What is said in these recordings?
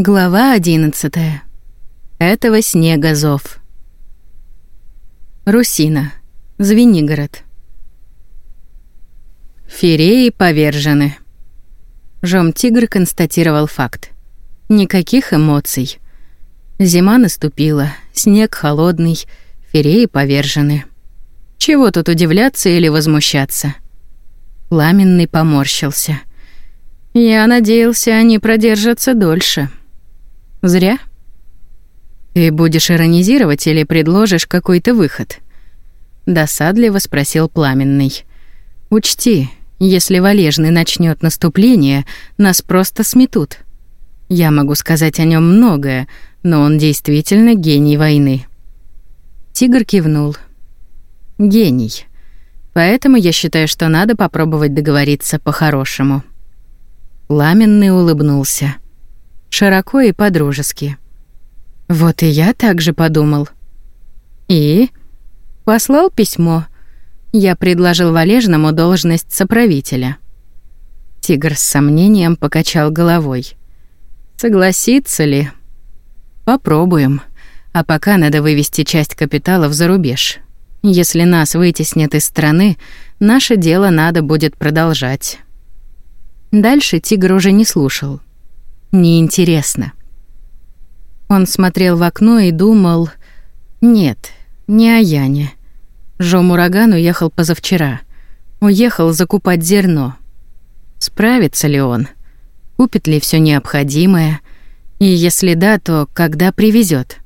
Глава одиннадцатая. Этого снега зов. Русина. Звенигород. Фереи повержены. Жом-тигр констатировал факт. Никаких эмоций. Зима наступила, снег холодный, фереи повержены. Чего тут удивляться или возмущаться? Пламенный поморщился. Я надеялся, они продержатся дольше. Зря. Ты будешь иронизировать или предложишь какой-то выход? Досадливо спросил Пламенный. Учти, если Валежный начнет наступление, нас просто сметут. Я могу сказать о нем многое, но он действительно гений войны. Тигр кивнул. Гений. Поэтому я считаю, что надо попробовать договориться по-хорошему. Пламенный улыбнулся широко и подружески. Вот и я так же подумал. И послал письмо. Я предложил Валежному должность соправителя. Тигр с сомнением покачал головой. Согласится ли? Попробуем. А пока надо вывести часть капиталов за рубеж. Если нас вытеснят из страны, наше дело надо будет продолжать. Дальше тигр уже не слушал неинтересно. Он смотрел в окно и думал... Нет, не о Яне. Жом Ураган уехал позавчера. Уехал закупать зерно. Справится ли он? Купит ли все необходимое? И если да, то когда привезет?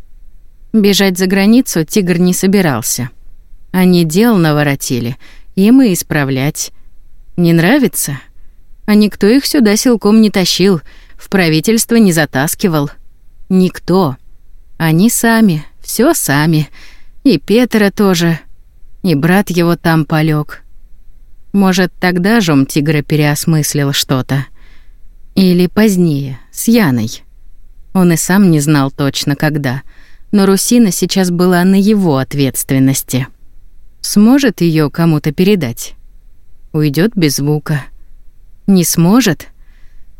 Бежать за границу тигр не собирался. Они дел наворотили, им и исправлять. Не нравится? А никто их сюда силком не тащил — в правительство не затаскивал. Никто. Они сами, все сами. И Петра тоже. И брат его там полег. Может, тогда Жом Тигра переосмыслил что-то. Или позднее, с Яной. Он и сам не знал точно, когда. Но Русина сейчас была на его ответственности. Сможет ее кому-то передать? Уйдет без звука. Не сможет?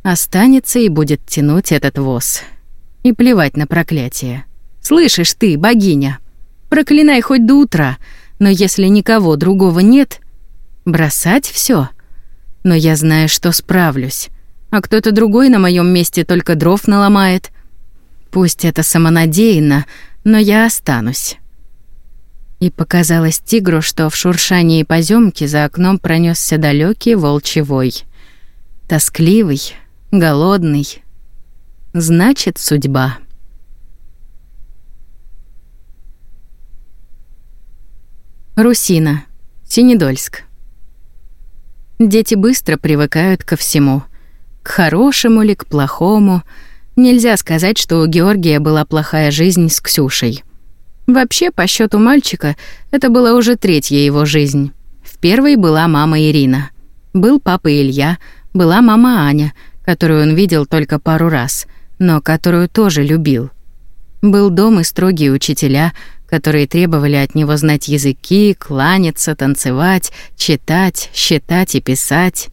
Останется и будет тянуть этот воз. И плевать на проклятие. Слышишь ты, богиня? Проклинай хоть до утра, но если никого другого нет, бросать все. Но я знаю, что справлюсь. А кто-то другой на моем месте только дров наломает. Пусть это самонадеянно, но я останусь. И показалось тигру, что в шуршании поземки за окном пронесся далекий волчий вой. Тоскливый, голодный. Значит, судьба. Русина, Синедольск. Дети быстро привыкают ко всему. К хорошему ли, к плохому. Нельзя сказать, что у Георгия была плохая жизнь с Ксюшей. Вообще, по счету мальчика, это была уже третья его жизнь. В первой была мама Ирина. Был папа Илья, была мама Аня — которую он видел только пару раз, но которую тоже любил. Был дом и строгие учителя, которые требовали от него знать языки, кланяться, танцевать, читать, считать и писать,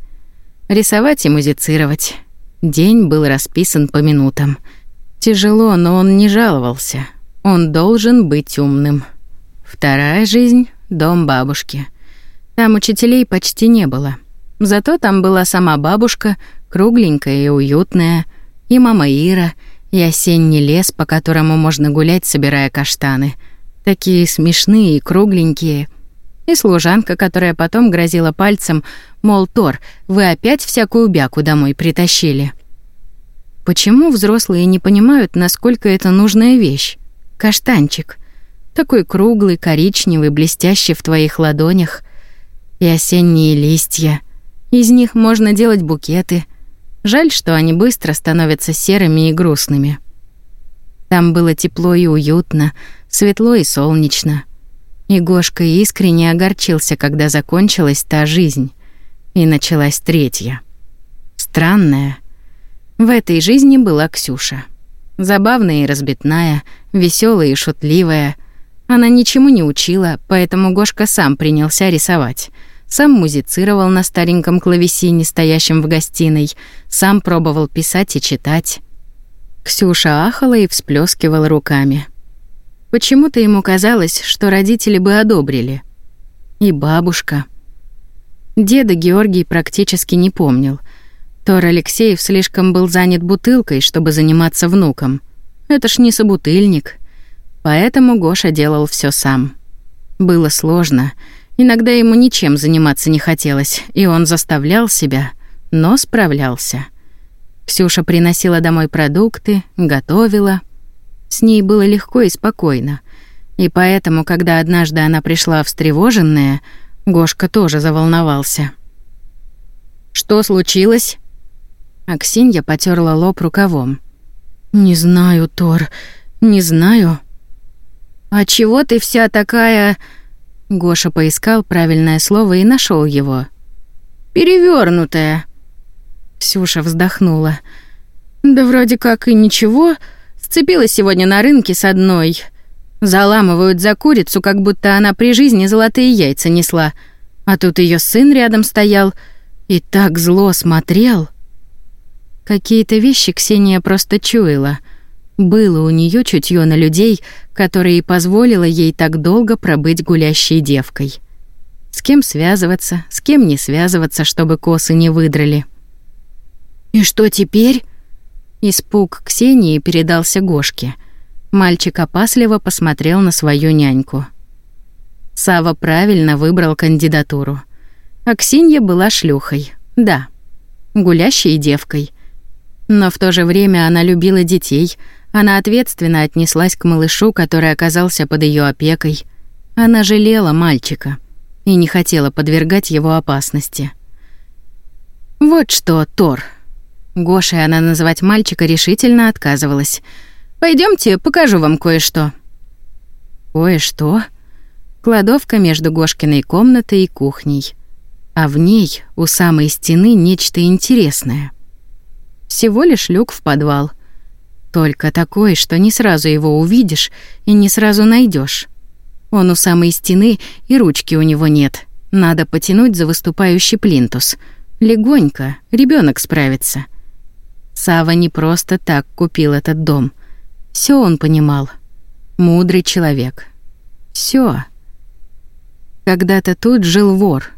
рисовать и музицировать. День был расписан по минутам. Тяжело, но он не жаловался. Он должен быть умным. Вторая жизнь — дом бабушки. Там учителей почти не было. Зато там была сама бабушка, кругленькая и уютная, и мама Ира, и осенний лес, по которому можно гулять, собирая каштаны. Такие смешные и кругленькие. И служанка, которая потом грозила пальцем, мол, Тор, вы опять всякую бяку домой притащили. Почему взрослые не понимают, насколько это нужная вещь? Каштанчик. Такой круглый, коричневый, блестящий в твоих ладонях. И осенние листья. Из них можно делать букеты — Жаль, что они быстро становятся серыми и грустными. Там было тепло и уютно, светло и солнечно. И Гошка искренне огорчился, когда закончилась та жизнь, и началась третья. Странная. В этой жизни была Ксюша. Забавная и разбитная, веселая и шутливая. Она ничему не учила, поэтому Гошка сам принялся рисовать — сам музицировал на стареньком клавесине, стоящем в гостиной, сам пробовал писать и читать. Ксюша ахала и всплескивала руками. Почему-то ему казалось, что родители бы одобрили. И бабушка. Деда Георгий практически не помнил. Тор Алексеев слишком был занят бутылкой, чтобы заниматься внуком. Это ж не собутыльник. Поэтому Гоша делал все сам. Было сложно. Иногда ему ничем заниматься не хотелось, и он заставлял себя, но справлялся. Ксюша приносила домой продукты, готовила. С ней было легко и спокойно. И поэтому, когда однажды она пришла встревоженная, Гошка тоже заволновался. «Что случилось?» Аксинья потерла лоб рукавом. «Не знаю, Тор, не знаю». «А чего ты вся такая...» Гоша поискал правильное слово и нашел его. «Перевёрнутая». Ксюша вздохнула. «Да вроде как и ничего. Сцепилась сегодня на рынке с одной. Заламывают за курицу, как будто она при жизни золотые яйца несла. А тут ее сын рядом стоял и так зло смотрел». Какие-то вещи Ксения просто чуяла. Было у нее чутье на людей, которые позволило ей так долго пробыть гулящей девкой. С кем связываться, с кем не связываться, чтобы косы не выдрали. «И что теперь?» Испуг Ксении передался Гошке. Мальчик опасливо посмотрел на свою няньку. Сава правильно выбрал кандидатуру. Аксинья была шлюхой, да, гулящей девкой — но в то же время она любила детей, она ответственно отнеслась к малышу, который оказался под ее опекой. Она жалела мальчика и не хотела подвергать его опасности. «Вот что, Тор». Гошей она называть мальчика решительно отказывалась. Пойдемте, покажу вам кое-что». «Кое-что?» Кладовка между Гошкиной комнатой и кухней. А в ней, у самой стены, нечто интересное — всего лишь люк в подвал. Только такой, что не сразу его увидишь и не сразу найдешь. Он у самой стены, и ручки у него нет. Надо потянуть за выступающий плинтус. Легонько, ребенок справится. Сава не просто так купил этот дом. Все он понимал. Мудрый человек. Все. Когда-то тут жил вор.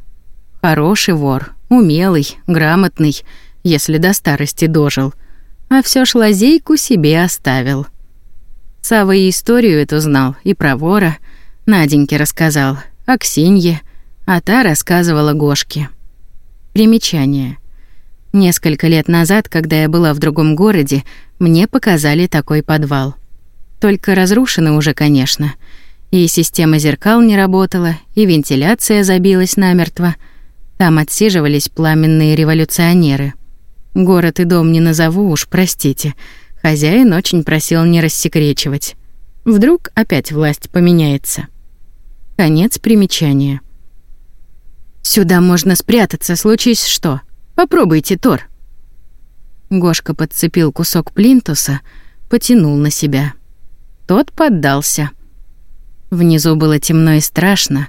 Хороший вор, умелый, грамотный, если до старости дожил, а все ж лазейку себе оставил. Сава и историю эту знал, и про вора. Наденьке рассказал, а Ксенье, а та рассказывала Гошке. Примечание. Несколько лет назад, когда я была в другом городе, мне показали такой подвал. Только разрушенный уже, конечно. И система зеркал не работала, и вентиляция забилась намертво. Там отсиживались пламенные революционеры — Город и дом не назову уж, простите. Хозяин очень просил не рассекречивать. Вдруг опять власть поменяется. Конец примечания. Сюда можно спрятаться, случись что. Попробуйте, Тор. Гошка подцепил кусок плинтуса, потянул на себя. Тот поддался. Внизу было темно и страшно,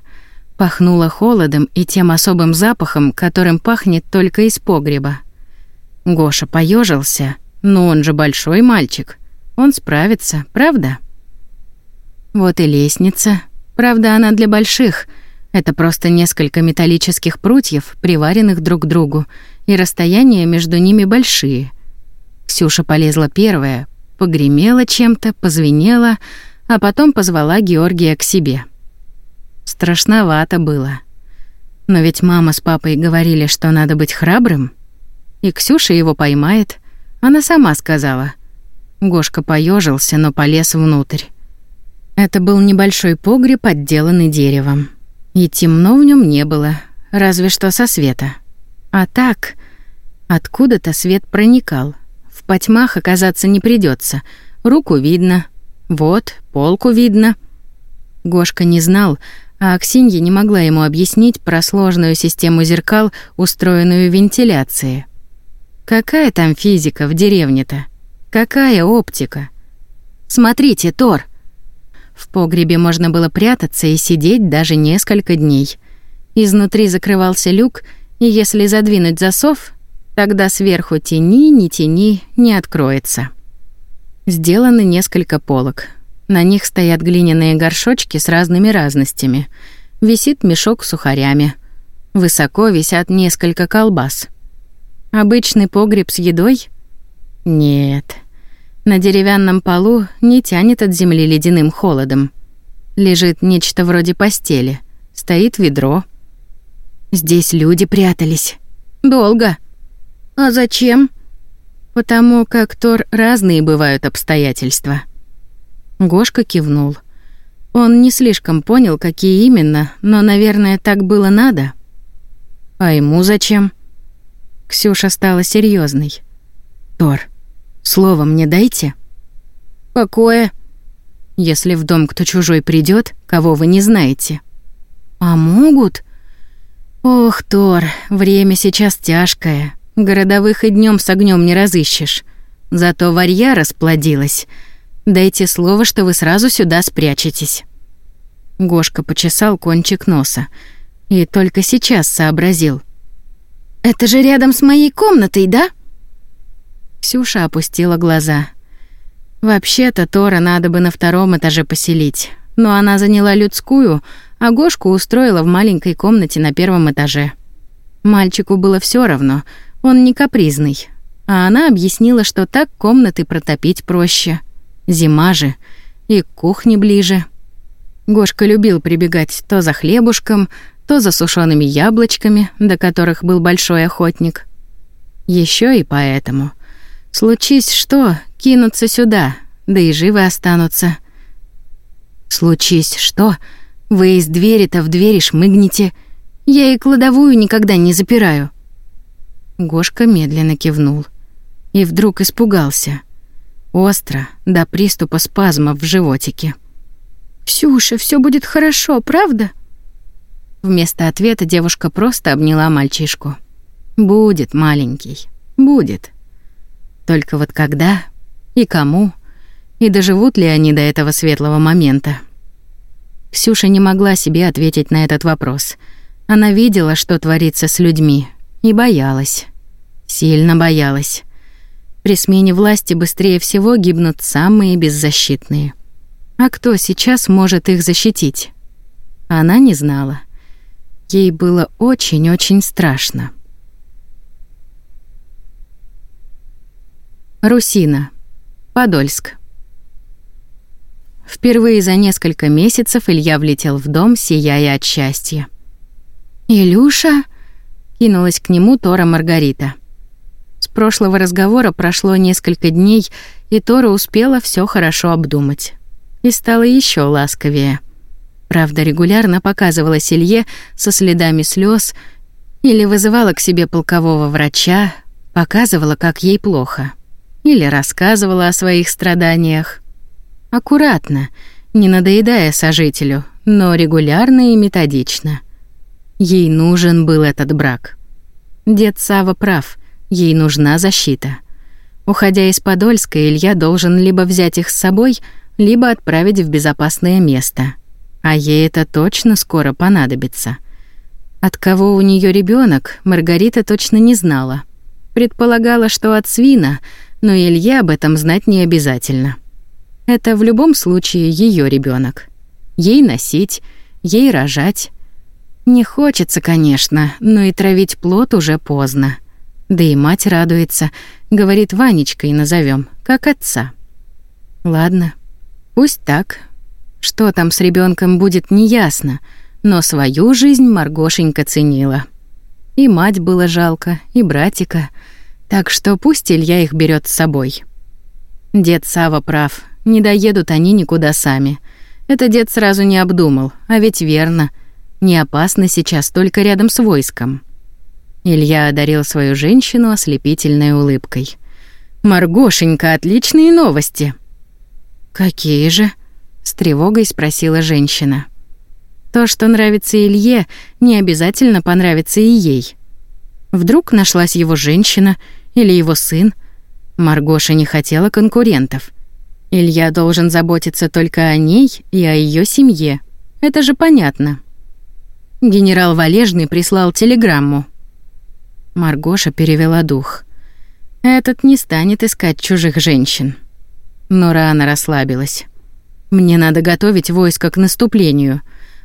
пахнуло холодом и тем особым запахом, которым пахнет только из погреба. Гоша поежился, но он же большой мальчик. Он справится, правда? Вот и лестница. Правда, она для больших. Это просто несколько металлических прутьев, приваренных друг к другу, и расстояния между ними большие. Ксюша полезла первая, погремела чем-то, позвенела, а потом позвала Георгия к себе. Страшновато было. Но ведь мама с папой говорили, что надо быть храбрым — и Ксюша его поймает. Она сама сказала. Гошка поежился, но полез внутрь. Это был небольшой погреб, отделанный деревом. И темно в нем не было, разве что со света. А так, откуда-то свет проникал. В потьмах оказаться не придется. Руку видно. Вот, полку видно. Гошка не знал, а Аксинья не могла ему объяснить про сложную систему зеркал, устроенную вентиляцией. Какая там физика в деревне-то? Какая оптика? Смотрите, Тор. В погребе можно было прятаться и сидеть даже несколько дней. Изнутри закрывался люк, и если задвинуть засов, тогда сверху тени, не тени, не откроется. Сделаны несколько полок. На них стоят глиняные горшочки с разными разностями. Висит мешок с сухарями. Высоко висят несколько колбас. Обычный погреб с едой? Нет. На деревянном полу не тянет от земли ледяным холодом. Лежит нечто вроде постели. Стоит ведро. Здесь люди прятались. Долго. А зачем? Потому как Тор разные бывают обстоятельства. Гошка кивнул. Он не слишком понял, какие именно, но, наверное, так было надо. А ему зачем? Ксюша стала серьезной. Тор, Слово мне дайте. Какое? Если в дом кто чужой придет, кого вы не знаете. А могут? Ох, Тор, время сейчас тяжкое. Городовых и днем с огнем не разыщешь. Зато варья расплодилась. Дайте слово, что вы сразу сюда спрячетесь. Гошка почесал кончик носа и только сейчас сообразил. Это же рядом с моей комнатой, да? Ксюша опустила глаза. Вообще-то Тора надо бы на втором этаже поселить, но она заняла людскую, а Гошку устроила в маленькой комнате на первом этаже. Мальчику было все равно, он не капризный. А она объяснила, что так комнаты протопить проще. Зима же, и к кухне ближе. Гошка любил прибегать то за хлебушком, то за сушеными яблочками, до которых был большой охотник. Еще и поэтому — Случись что, кинутся сюда, да и живы останутся. Случись что, вы из двери-то в двери шмыгнете. Я и кладовую никогда не запираю. Гошка медленно кивнул и вдруг испугался. Остро, до приступа спазмов в животике. «Ксюша, все будет хорошо, правда?» Вместо ответа девушка просто обняла мальчишку. «Будет, маленький, будет». Только вот когда и кому, и доживут ли они до этого светлого момента? Ксюша не могла себе ответить на этот вопрос. Она видела, что творится с людьми, и боялась. Сильно боялась. При смене власти быстрее всего гибнут самые беззащитные. А кто сейчас может их защитить? Она не знала. Ей было очень-очень страшно. Русина. Подольск. Впервые за несколько месяцев Илья влетел в дом, сияя от счастья. «Илюша?» — кинулась к нему Тора Маргарита. С прошлого разговора прошло несколько дней, и Тора успела все хорошо обдумать. И стала еще ласковее. Правда, регулярно показывала Илье со следами слез или вызывала к себе полкового врача, показывала, как ей плохо или рассказывала о своих страданиях. Аккуратно, не надоедая сожителю, но регулярно и методично. Ей нужен был этот брак. Дед Сава прав, ей нужна защита. Уходя из Подольска, Илья должен либо взять их с собой, либо отправить в безопасное место. А ей это точно скоро понадобится. От кого у нее ребенок, Маргарита точно не знала. Предполагала, что от свина — но Илье об этом знать не обязательно. Это в любом случае ее ребенок. Ей носить, ей рожать. Не хочется, конечно, но и травить плод уже поздно. Да и мать радуется, говорит Ванечкой назовем, как отца. Ладно, пусть так. Что там с ребенком будет, неясно, но свою жизнь Маргошенька ценила. И мать было жалко, и братика — так что пусть Илья их берет с собой. Дед Сава прав, не доедут они никуда сами. Это дед сразу не обдумал, а ведь верно. Не опасно сейчас только рядом с войском. Илья одарил свою женщину ослепительной улыбкой. «Маргошенька, отличные новости!» «Какие же?» — с тревогой спросила женщина. «То, что нравится Илье, не обязательно понравится и ей. Вдруг нашлась его женщина — или его сын? Маргоша не хотела конкурентов. Илья должен заботиться только о ней и о ее семье. Это же понятно. Генерал Валежный прислал телеграмму. Маргоша перевела дух. Этот не станет искать чужих женщин. но рано расслабилась. Мне надо готовить войско к наступлению.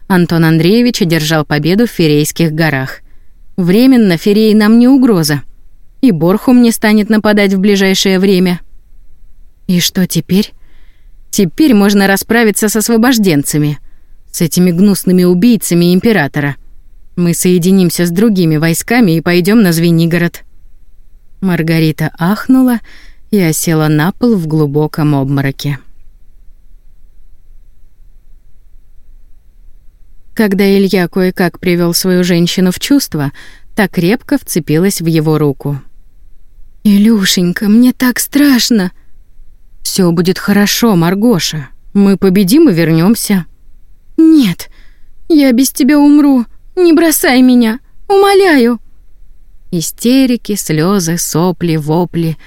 Антон Андреевич одержал победу в Ферейских горах. Временно Ферей нам не угроза. И Борхум не станет нападать в ближайшее время. И что теперь? Теперь можно расправиться с освобожденцами, с этими гнусными убийцами императора. Мы соединимся с другими войсками и пойдем на Звенигород. Маргарита ахнула и осела на пол в глубоком обмороке. Когда Илья кое-как привел свою женщину в чувство, так крепко вцепилась в его руку. «Илюшенька, мне так страшно!» Все будет хорошо, Маргоша. Мы победим и вернемся. «Нет, я без тебя умру. Не бросай меня, умоляю!» Истерики, слезы, сопли, вопли.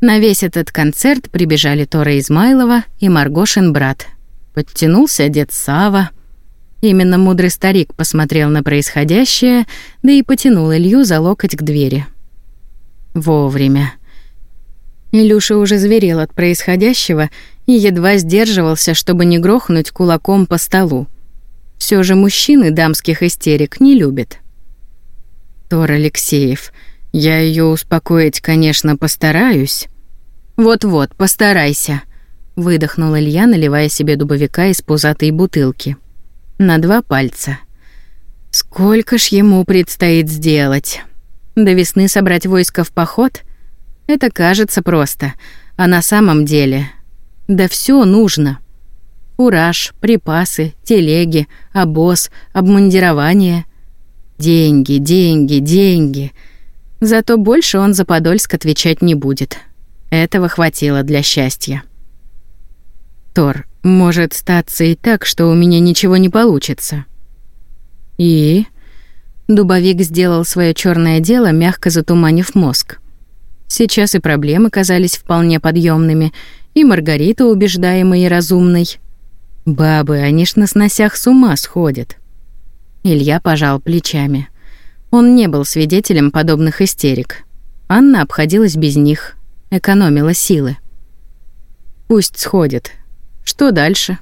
На весь этот концерт прибежали Тора Измайлова и Маргошин брат. Подтянулся дед Сава. Именно мудрый старик посмотрел на происходящее, да и потянул Илью за локоть к двери. Вовремя. Илюша уже зверел от происходящего и едва сдерживался, чтобы не грохнуть кулаком по столу. Все же мужчины дамских истерик не любят. Тор Алексеев, я ее успокоить, конечно, постараюсь. Вот-вот, постарайся, выдохнул Илья, наливая себе дубовика из пузатой бутылки на два пальца. Сколько ж ему предстоит сделать? До весны собрать войско в поход? Это кажется просто, а на самом деле... Да все нужно. Ураж, припасы, телеги, обоз, обмундирование. Деньги, деньги, деньги. Зато больше он за Подольск отвечать не будет. Этого хватило для счастья. Тор, может статься и так, что у меня ничего не получится. И Дубовик сделал свое черное дело, мягко затуманив мозг. Сейчас и проблемы казались вполне подъемными, и Маргарита убеждаемой и разумной. Бабы, они ж на сносях с ума сходят. Илья пожал плечами. Он не был свидетелем подобных истерик. Анна обходилась без них, экономила силы. Пусть сходит, что дальше?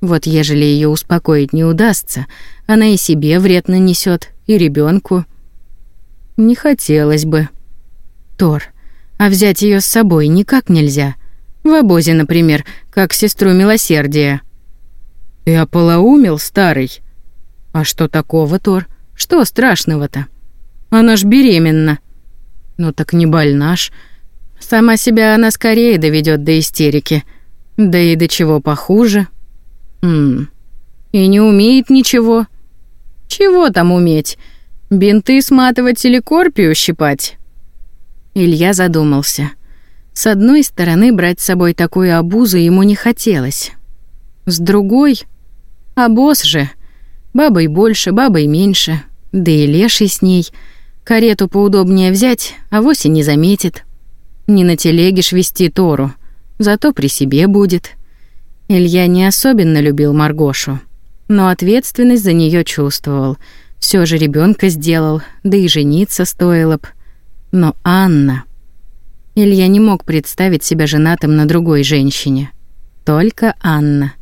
Вот ежели ее успокоить не удастся, она и себе вред нанесет, и ребенку. Не хотелось бы. Тор, а взять ее с собой никак нельзя. В обозе, например, как сестру милосердия. Ты ополоумел, старый? А что такого, Тор? Что страшного-то? Она ж беременна. Ну так не больна ж. Сама себя она скорее доведет до истерики — да и до чего похуже. Хм. И не умеет ничего. Чего там уметь? Бинты сматывать или корпию щипать? Илья задумался. С одной стороны, брать с собой такую обузу ему не хотелось. С другой... А босс же. Бабой больше, бабой меньше. Да и леший с ней. Карету поудобнее взять, а и не заметит. Не на телеге ж вести Тору зато при себе будет. Илья не особенно любил Маргошу, но ответственность за нее чувствовал. Все же ребенка сделал, да и жениться стоило б. Но Анна... Илья не мог представить себя женатым на другой женщине. Только Анна.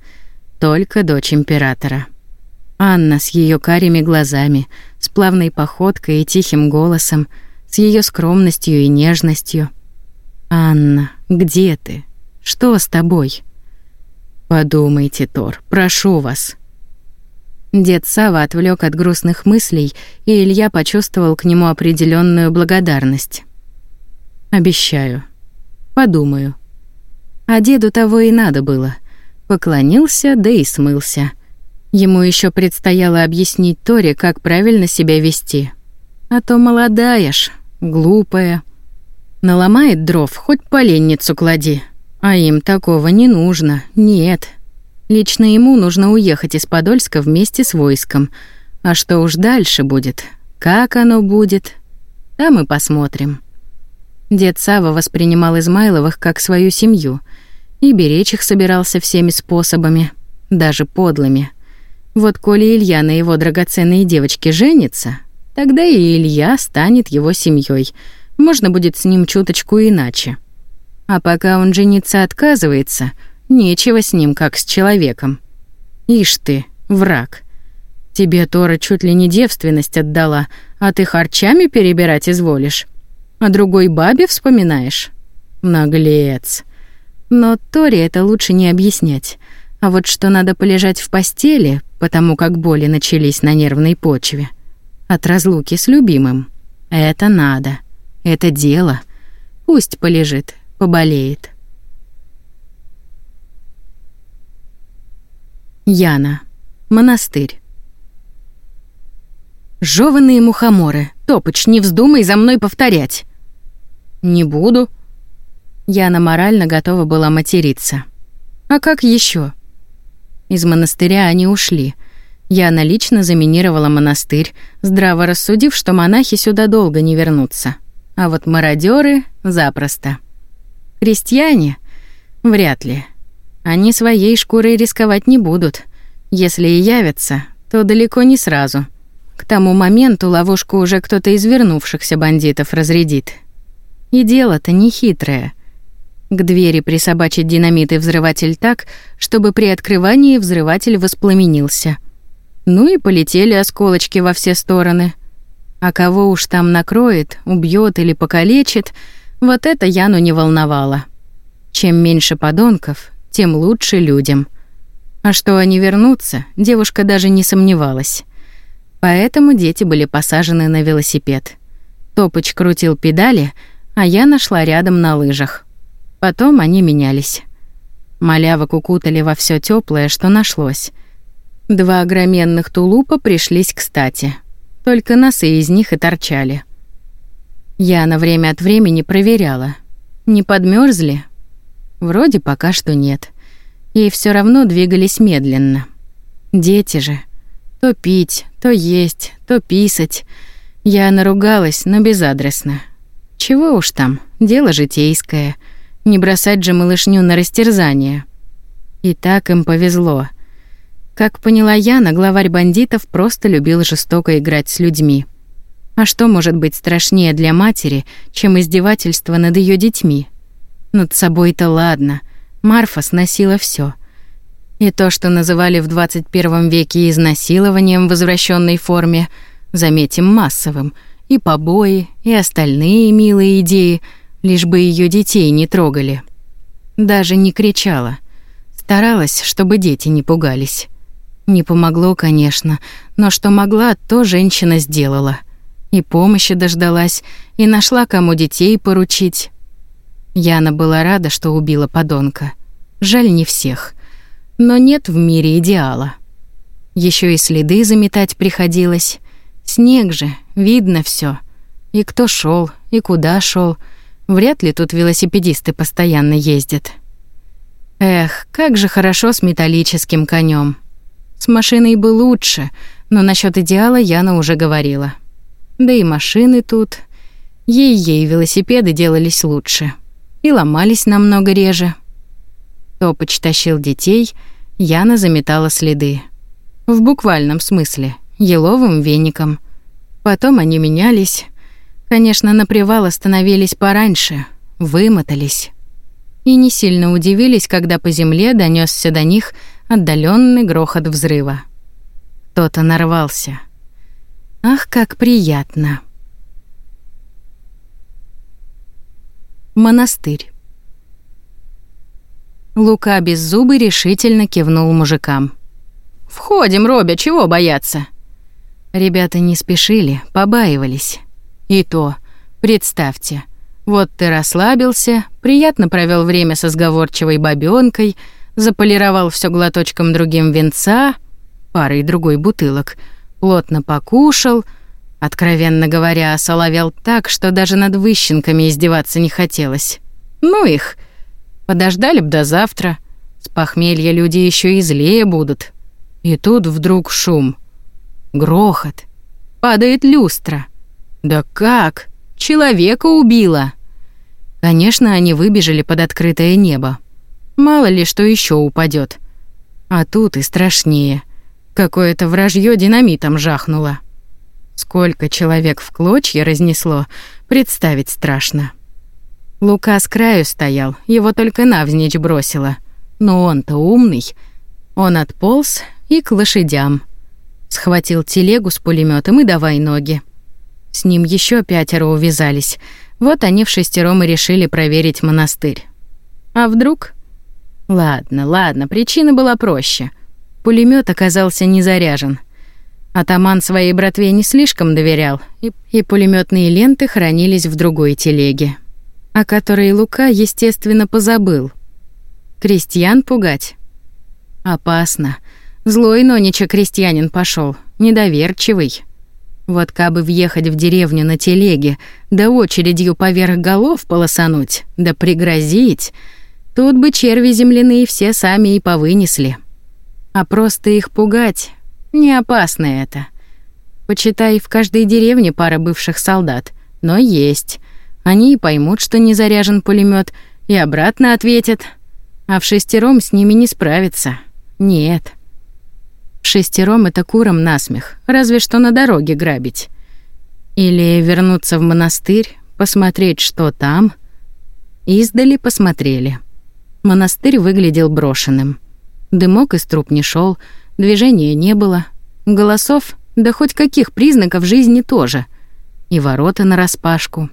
Только дочь императора. Анна с ее карими глазами, с плавной походкой и тихим голосом, с ее скромностью и нежностью. «Анна, где ты? Что с тобой? Подумайте, Тор, прошу вас. Дед Сава отвлек от грустных мыслей, и Илья почувствовал к нему определенную благодарность. Обещаю. Подумаю. А деду того и надо было. Поклонился, да и смылся. Ему еще предстояло объяснить Торе, как правильно себя вести. А то молодая ж, глупая. Наломает дров, хоть поленницу клади. А им такого не нужно, нет. Лично ему нужно уехать из Подольска вместе с войском. А что уж дальше будет, как оно будет, там мы посмотрим. Дед Сава воспринимал Измайловых как свою семью и беречь их собирался всеми способами, даже подлыми. Вот коли Илья на его драгоценной девочке женится, тогда и Илья станет его семьей. Можно будет с ним чуточку иначе. А пока он жениться отказывается, нечего с ним как с человеком. Ишь ты, враг. Тебе Тора чуть ли не девственность отдала, а ты харчами перебирать изволишь. А другой бабе вспоминаешь? Наглец. Но Торе это лучше не объяснять. А вот что надо полежать в постели, потому как боли начались на нервной почве, от разлуки с любимым, это надо. Это дело. Пусть полежит, поболеет. Яна. Монастырь. Жёванные мухоморы. Топыч, не вздумай за мной повторять. Не буду. Яна морально готова была материться. А как еще? Из монастыря они ушли. Яна лично заминировала монастырь, здраво рассудив, что монахи сюда долго не вернутся. А вот мародеры запросто. Крестьяне? Вряд ли. Они своей шкурой рисковать не будут. Если и явятся, то далеко не сразу. К тому моменту ловушку уже кто-то из вернувшихся бандитов разрядит. И дело-то не хитрое. К двери присобачить динамит и взрыватель так, чтобы при открывании взрыватель воспламенился. Ну и полетели осколочки во все стороны. А кого уж там накроет, убьет или покалечит, вот это Яну не волновало. Чем меньше подонков, тем лучше людям. А что они вернутся, девушка даже не сомневалась. Поэтому дети были посажены на велосипед. Топыч крутил педали, а я нашла рядом на лыжах. Потом они менялись. Малявок укутали во все теплое, что нашлось. Два огроменных тулупа пришлись кстати. Только носы из них и торчали. Я на время от времени проверяла. Не подмерзли? Вроде пока что нет. И все равно двигались медленно. Дети же. То пить, то есть, то писать. Я наругалась, но безадресно. Чего уж там, дело житейское — не бросать же малышню на растерзание. И так им повезло. Как поняла Яна, главарь бандитов просто любил жестоко играть с людьми. А что может быть страшнее для матери, чем издевательство над ее детьми? Над собой-то ладно. Марфа сносила все. И то, что называли в 21 веке изнасилованием в возвращенной форме, заметим, массовым, и побои, и остальные милые идеи — лишь бы ее детей не трогали. Даже не кричала. Старалась, чтобы дети не пугались. Не помогло, конечно, но что могла, то женщина сделала. И помощи дождалась, и нашла, кому детей поручить. Яна была рада, что убила подонка. Жаль не всех. Но нет в мире идеала. Еще и следы заметать приходилось. Снег же, видно все. И кто шел, и куда шел. Вряд ли тут велосипедисты постоянно ездят. Эх, как же хорошо с металлическим конем. С машиной бы лучше, но насчет идеала Яна уже говорила. Да и машины тут. Ей-ей велосипеды делались лучше. И ломались намного реже. Топыч тащил детей, Яна заметала следы. В буквальном смысле, еловым веником. Потом они менялись, Конечно, на привал остановились пораньше, вымотались. И не сильно удивились, когда по земле донесся до них отдаленный грохот взрыва. Кто-то нарвался. Ах, как приятно. Монастырь. Лука без зубы решительно кивнул мужикам. «Входим, Робя, чего бояться?» Ребята не спешили, побаивались. И то, представьте, вот ты расслабился, приятно провел время со сговорчивой бабёнкой, заполировал все глоточком другим венца, парой другой бутылок, плотно покушал, откровенно говоря, осоловел так, что даже над выщенками издеваться не хотелось. Ну их, подождали б до завтра. С похмелья люди еще и злее будут. И тут вдруг шум. Грохот. Падает люстра. Да как? Человека убила. Конечно, они выбежали под открытое небо. Мало ли что еще упадет. А тут и страшнее. Какое-то вражье динамитом жахнуло. Сколько человек в клочья разнесло, представить страшно. Лука с краю стоял, его только навзничь бросило. Но он-то умный. Он отполз и к лошадям. Схватил телегу с пулеметом и давай ноги. С ним еще пятеро увязались. Вот они в шестером и решили проверить монастырь. А вдруг? Ладно, ладно, причина была проще. Пулемет оказался не заряжен. Атаман своей братве не слишком доверял, и, и пулеметные ленты хранились в другой телеге, о которой Лука, естественно, позабыл. Крестьян пугать? Опасно. Злой нонича крестьянин пошел, недоверчивый. Вот кабы въехать в деревню на телеге, да очередью поверх голов полосануть, да пригрозить, тут бы черви земляные все сами и повынесли. А просто их пугать не опасно это. Почитай, в каждой деревне пара бывших солдат, но есть. Они и поймут, что не заряжен пулемет, и обратно ответят. А в шестером с ними не справиться. Нет. Шестером это куром насмех, разве что на дороге грабить. Или вернуться в монастырь, посмотреть, что там. Издали посмотрели. Монастырь выглядел брошенным. Дымок из труб не шел, движения не было. Голосов, да хоть каких признаков жизни тоже. И ворота нараспашку.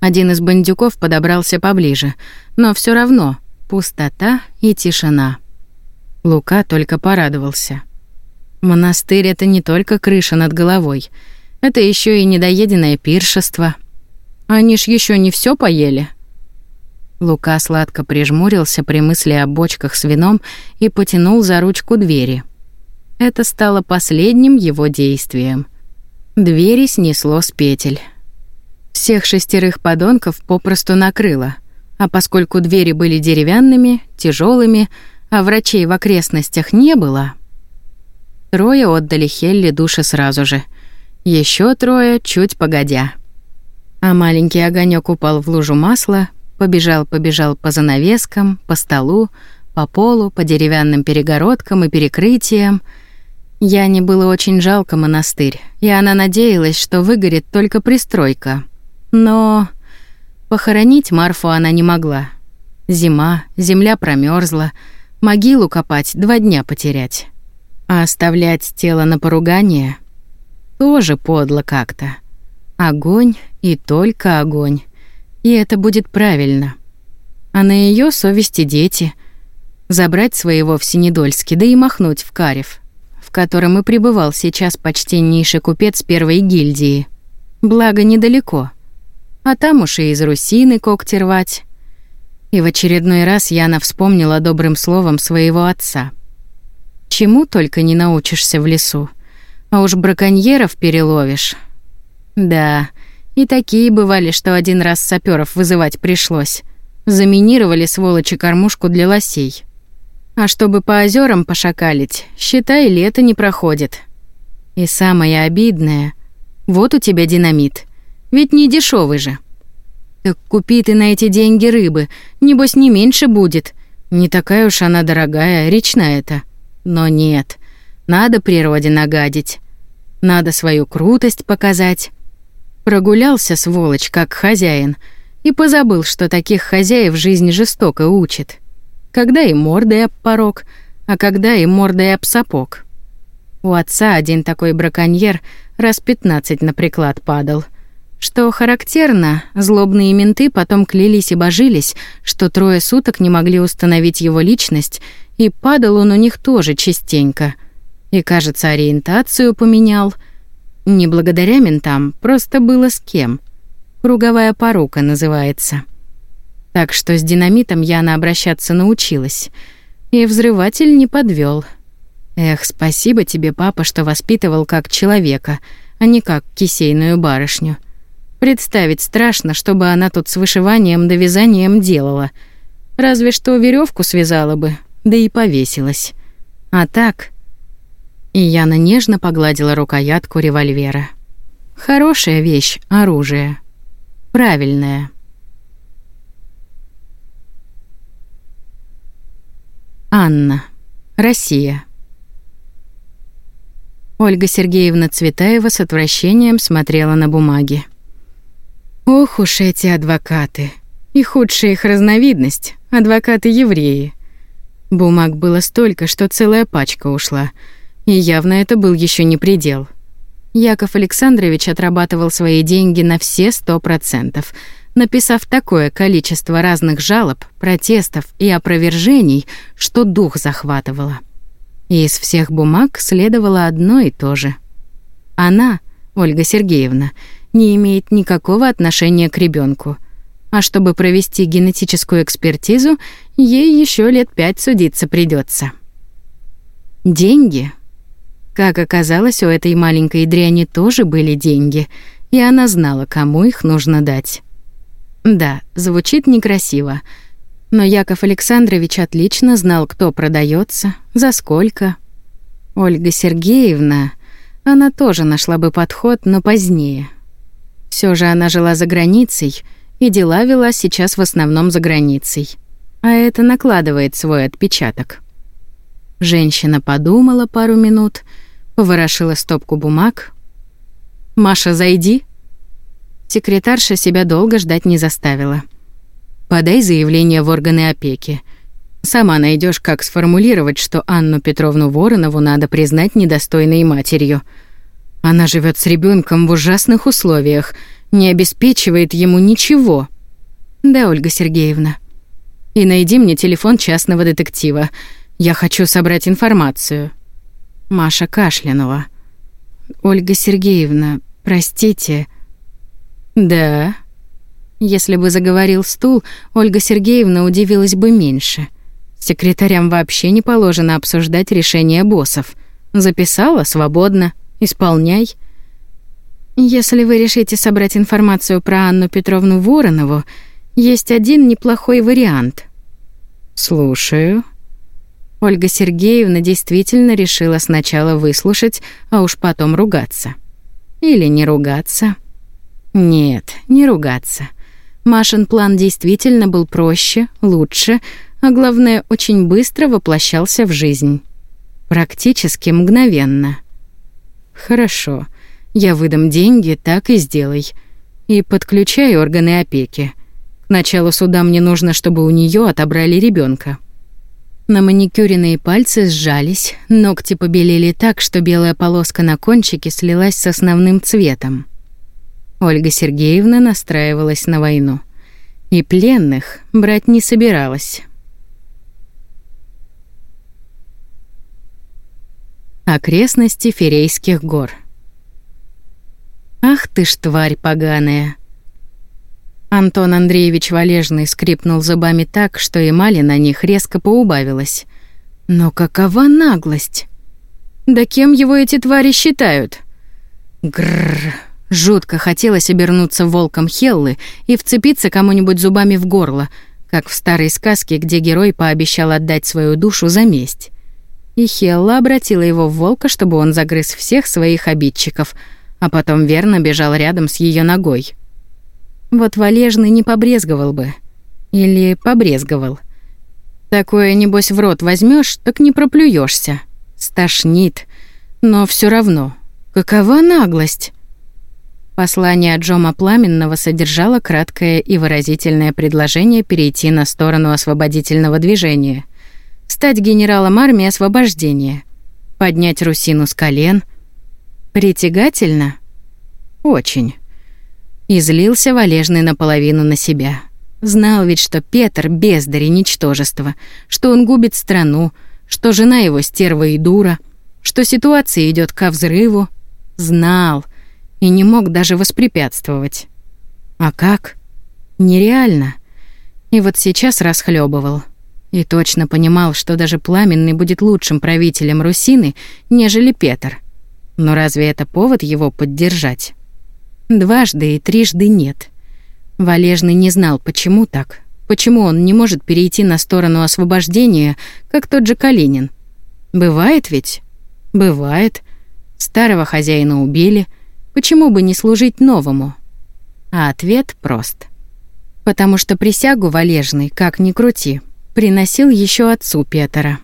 Один из бандюков подобрался поближе, но все равно пустота и тишина. Лука только порадовался. Монастырь — это не только крыша над головой, это еще и недоеденное пиршество. Они ж еще не все поели. Лука сладко прижмурился при мысли о бочках с вином и потянул за ручку двери. Это стало последним его действием. Двери снесло с петель. Всех шестерых подонков попросту накрыло, а поскольку двери были деревянными, тяжелыми, а врачей в окрестностях не было. Трое отдали Хелли души сразу же. Еще трое чуть погодя. А маленький огонек упал в лужу масла, побежал-побежал по занавескам, по столу, по полу, по деревянным перегородкам и перекрытиям. Яне было очень жалко монастырь, и она надеялась, что выгорит только пристройка. Но похоронить Марфу она не могла. Зима, земля промерзла, Могилу копать, два дня потерять. А оставлять тело на поругание тоже подло как-то. Огонь и только огонь. И это будет правильно. А на ее совести дети. Забрать своего в Синедольске, да и махнуть в Карев, в котором и пребывал сейчас почтеннейший купец первой гильдии. Благо недалеко. А там уж и из Русины когти рвать. И в очередной раз Яна вспомнила добрым словом своего отца. Чему только не научишься в лесу. А уж браконьеров переловишь. Да, и такие бывали, что один раз саперов вызывать пришлось. Заминировали сволочи кормушку для лосей. А чтобы по озерам пошакалить, считай, лето не проходит. И самое обидное, вот у тебя динамит. Ведь не дешевый же. Так купи ты на эти деньги рыбы, небось не меньше будет. Не такая уж она дорогая, речная-то. Но нет, надо природе нагадить. Надо свою крутость показать. Прогулялся, сволочь, как хозяин, и позабыл, что таких хозяев жизнь жестоко учит. Когда и мордой об порог, а когда и мордой об сапог. У отца один такой браконьер раз пятнадцать на приклад падал — что характерно, злобные менты потом клялись и божились, что трое суток не могли установить его личность, и падал он у них тоже частенько. И, кажется, ориентацию поменял. Не благодаря ментам, просто было с кем. Круговая порука называется. Так что с динамитом Яна обращаться научилась. И взрыватель не подвел. Эх, спасибо тебе, папа, что воспитывал как человека, а не как кисейную барышню. Представить страшно, чтобы она тут с вышиванием да вязанием делала. Разве что веревку связала бы, да и повесилась. А так... И Яна нежно погладила рукоятку револьвера. Хорошая вещь, оружие. Правильное. Анна. Россия. Ольга Сергеевна Цветаева с отвращением смотрела на бумаги. Ох уж эти адвокаты. И худшая их разновидность — адвокаты-евреи. Бумаг было столько, что целая пачка ушла. И явно это был еще не предел. Яков Александрович отрабатывал свои деньги на все сто процентов, написав такое количество разных жалоб, протестов и опровержений, что дух захватывало. И из всех бумаг следовало одно и то же. Она, Ольга Сергеевна, не имеет никакого отношения к ребенку, а чтобы провести генетическую экспертизу, ей еще лет пять судиться придется. Деньги как оказалось, у этой маленькой дряни тоже были деньги, и она знала, кому их нужно дать. Да, звучит некрасиво, но Яков Александрович отлично знал, кто продается, за сколько. Ольга Сергеевна, она тоже нашла бы подход, но позднее. Все же она жила за границей, и дела вела сейчас в основном за границей. А это накладывает свой отпечаток. Женщина подумала пару минут — Поворошила стопку бумаг. «Маша, зайди». Секретарша себя долго ждать не заставила. «Подай заявление в органы опеки. Сама найдешь, как сформулировать, что Анну Петровну Воронову надо признать недостойной матерью. Она живет с ребенком в ужасных условиях, не обеспечивает ему ничего». «Да, Ольга Сергеевна». «И найди мне телефон частного детектива. Я хочу собрать информацию». Маша кашлянула. «Ольга Сергеевна, простите». «Да». Если бы заговорил стул, Ольга Сергеевна удивилась бы меньше. Секретарям вообще не положено обсуждать решения боссов. Записала — свободно. Исполняй. Если вы решите собрать информацию про Анну Петровну Воронову, есть один неплохой вариант. Слушаю. Ольга Сергеевна действительно решила сначала выслушать, а уж потом ругаться. Или не ругаться. Нет, не ругаться. Машин план действительно был проще, лучше, а главное, очень быстро воплощался в жизнь. Практически мгновенно. Хорошо. Я выдам деньги, так и сделай. И подключай органы опеки. К началу суда мне нужно, чтобы у нее отобрали ребенка. На маникюренные пальцы сжались, ногти побелели так, что белая полоска на кончике слилась с основным цветом. Ольга Сергеевна настраивалась на войну. И пленных брать не собиралась. Окрестности Ферейских гор. Ах ты ж тварь поганая. Антон Андреевич Валежный скрипнул зубами так, что эмали на них резко поубавилась. Но какова наглость? Да кем его эти твари считают? Грррр. Жутко хотелось обернуться волком Хеллы и вцепиться кому-нибудь зубами в горло, как в старой сказке, где герой пообещал отдать свою душу за месть. И Хелла обратила его в волка, чтобы он загрыз всех своих обидчиков, а потом верно бежал рядом с ее ногой. Вот Валежный не побрезговал бы. Или побрезговал. Такое, небось, в рот возьмешь, так не проплюешься. Стошнит. Но все равно. Какова наглость? Послание Джома Пламенного содержало краткое и выразительное предложение перейти на сторону освободительного движения. Стать генералом армии освобождения. Поднять Русину с колен. Притягательно? Очень. И злился Валежный наполовину на себя. Знал ведь, что Петр — бездарь и ничтожество, что он губит страну, что жена его стерва и дура, что ситуация идет ко взрыву. Знал и не мог даже воспрепятствовать. А как? Нереально. И вот сейчас расхлебывал. И точно понимал, что даже Пламенный будет лучшим правителем Русины, нежели Петр. Но разве это повод его поддержать? Дважды и трижды нет. Валежный не знал, почему так. Почему он не может перейти на сторону освобождения, как тот же Калинин. Бывает ведь? Бывает. Старого хозяина убили. Почему бы не служить новому? А ответ прост. Потому что присягу Валежный, как ни крути, приносил еще отцу Петра.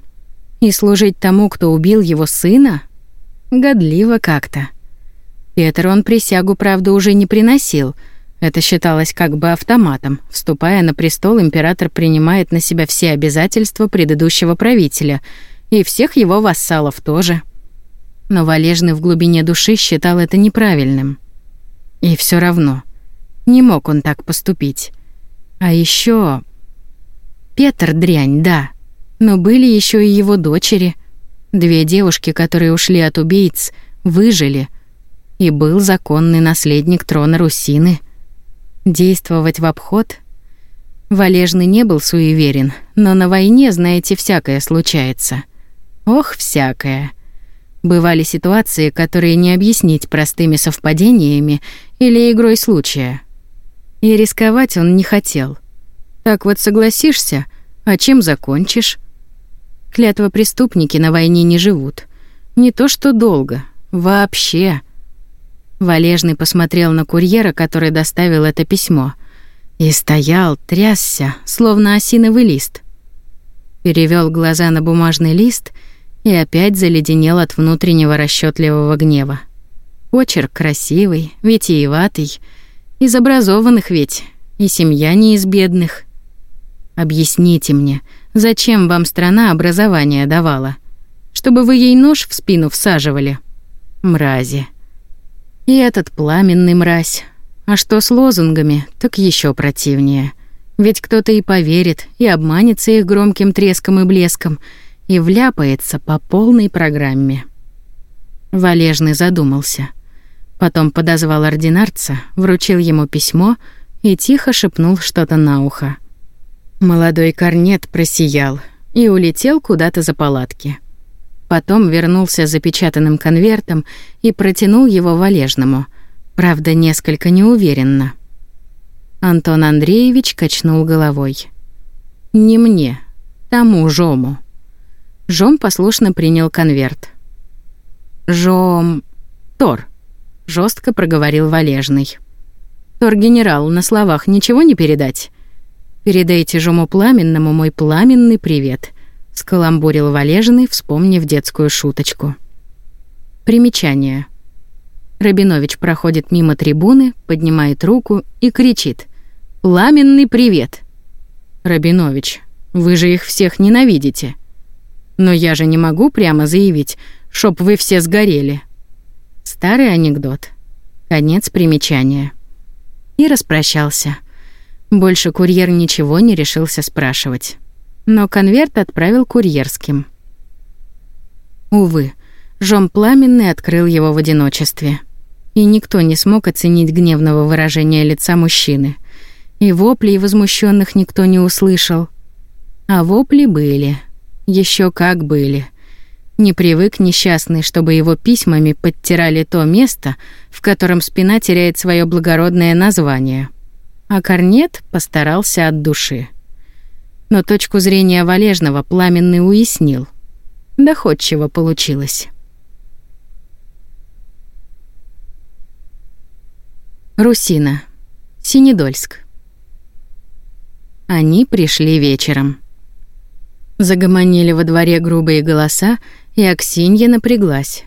И служить тому, кто убил его сына? Годливо как-то. Петр он присягу, правда, уже не приносил. Это считалось как бы автоматом. Вступая на престол, император принимает на себя все обязательства предыдущего правителя и всех его вассалов тоже. Но Валежный в глубине души считал это неправильным. И все равно не мог он так поступить. А еще Петр дрянь, да, но были еще и его дочери, две девушки, которые ушли от убийц, выжили, и был законный наследник трона Русины. Действовать в обход? Валежный не был суеверен, но на войне, знаете, всякое случается. Ох, всякое. Бывали ситуации, которые не объяснить простыми совпадениями или игрой случая. И рисковать он не хотел. Так вот согласишься, а чем закончишь? Клятва преступники на войне не живут. Не то что долго, вообще. Валежный посмотрел на курьера, который доставил это письмо, и стоял, трясся, словно осиновый лист. Перевел глаза на бумажный лист и опять заледенел от внутреннего расчетливого гнева. Почерк красивый, витиеватый, из образованных ведь, и семья не из бедных. Объясните мне, зачем вам страна образование давала? Чтобы вы ей нож в спину всаживали? Мрази. И этот пламенный мразь. А что с лозунгами, так еще противнее. Ведь кто-то и поверит, и обманется их громким треском и блеском, и вляпается по полной программе. Валежный задумался. Потом подозвал ординарца, вручил ему письмо и тихо шепнул что-то на ухо. Молодой корнет просиял и улетел куда-то за палатки. Потом вернулся запечатанным конвертом и протянул его Валежному, правда, несколько неуверенно. Антон Андреевич качнул головой. «Не мне, тому Жому». Жом послушно принял конверт. «Жом... Тор», — жестко проговорил Валежный. «Тор-генерал, на словах ничего не передать? Передайте Жому Пламенному мой пламенный привет скаламбурил Валежный, вспомнив детскую шуточку. Примечание. Рабинович проходит мимо трибуны, поднимает руку и кричит: "Пламенный привет!" Рабинович, вы же их всех ненавидите. Но я же не могу прямо заявить, чтоб вы все сгорели. Старый анекдот. Конец примечания. И распрощался. Больше курьер ничего не решился спрашивать но конверт отправил курьерским. Увы, Жом Пламенный открыл его в одиночестве. И никто не смог оценить гневного выражения лица мужчины. И воплей возмущенных никто не услышал. А вопли были. еще как были. Не привык несчастный, чтобы его письмами подтирали то место, в котором спина теряет свое благородное название. А Корнет постарался от души но точку зрения Валежного Пламенный уяснил. Доходчиво получилось. Русина. Синедольск. Они пришли вечером. Загомонили во дворе грубые голоса, и Аксинья напряглась.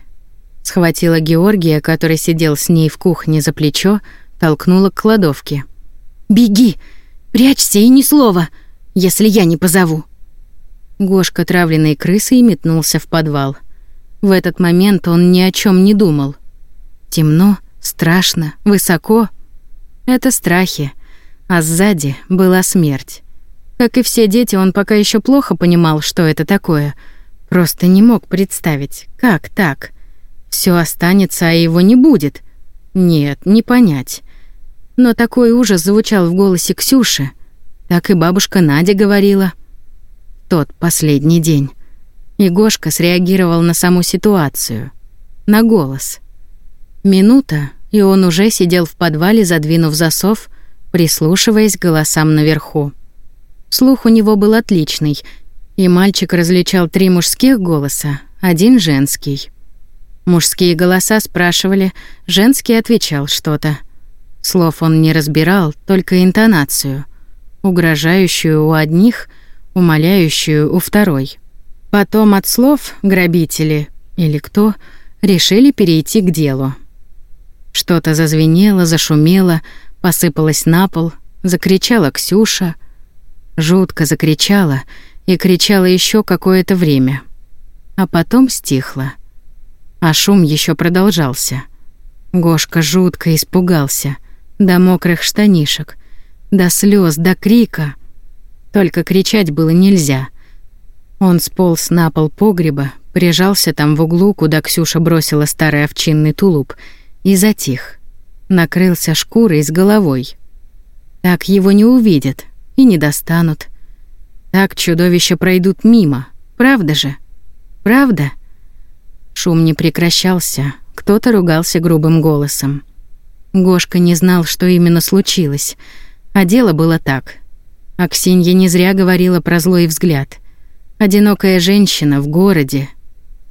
Схватила Георгия, который сидел с ней в кухне за плечо, толкнула к кладовке. «Беги! Прячься и ни слова!» Если я не позову. Гошка травленной крысой метнулся в подвал. В этот момент он ни о чем не думал. Темно, страшно, высоко. Это страхи, а сзади была смерть. Как и все дети, он пока еще плохо понимал, что это такое. Просто не мог представить, как так. Все останется, а его не будет. Нет, не понять. Но такой ужас звучал в голосе Ксюши. Так и бабушка Надя говорила. Тот последний день. И Гошка среагировал на саму ситуацию. На голос. Минута, и он уже сидел в подвале, задвинув засов, прислушиваясь к голосам наверху. Слух у него был отличный, и мальчик различал три мужских голоса, один женский. Мужские голоса спрашивали, женский отвечал что-то. Слов он не разбирал, только интонацию угрожающую у одних, умоляющую у второй. Потом от слов грабители или кто решили перейти к делу. Что-то зазвенело, зашумело, посыпалась на пол, закричала Ксюша. Жутко закричала и кричала еще какое-то время. А потом стихла. А шум еще продолжался. Гошка жутко испугался. До мокрых штанишек, до слез, до крика. Только кричать было нельзя. Он сполз на пол погреба, прижался там в углу, куда Ксюша бросила старый овчинный тулуп, и затих. Накрылся шкурой с головой. Так его не увидят и не достанут. Так чудовища пройдут мимо, правда же? Правда? Шум не прекращался, кто-то ругался грубым голосом. Гошка не знал, что именно случилось, а дело было так. Аксинья не зря говорила про злой взгляд. Одинокая женщина в городе.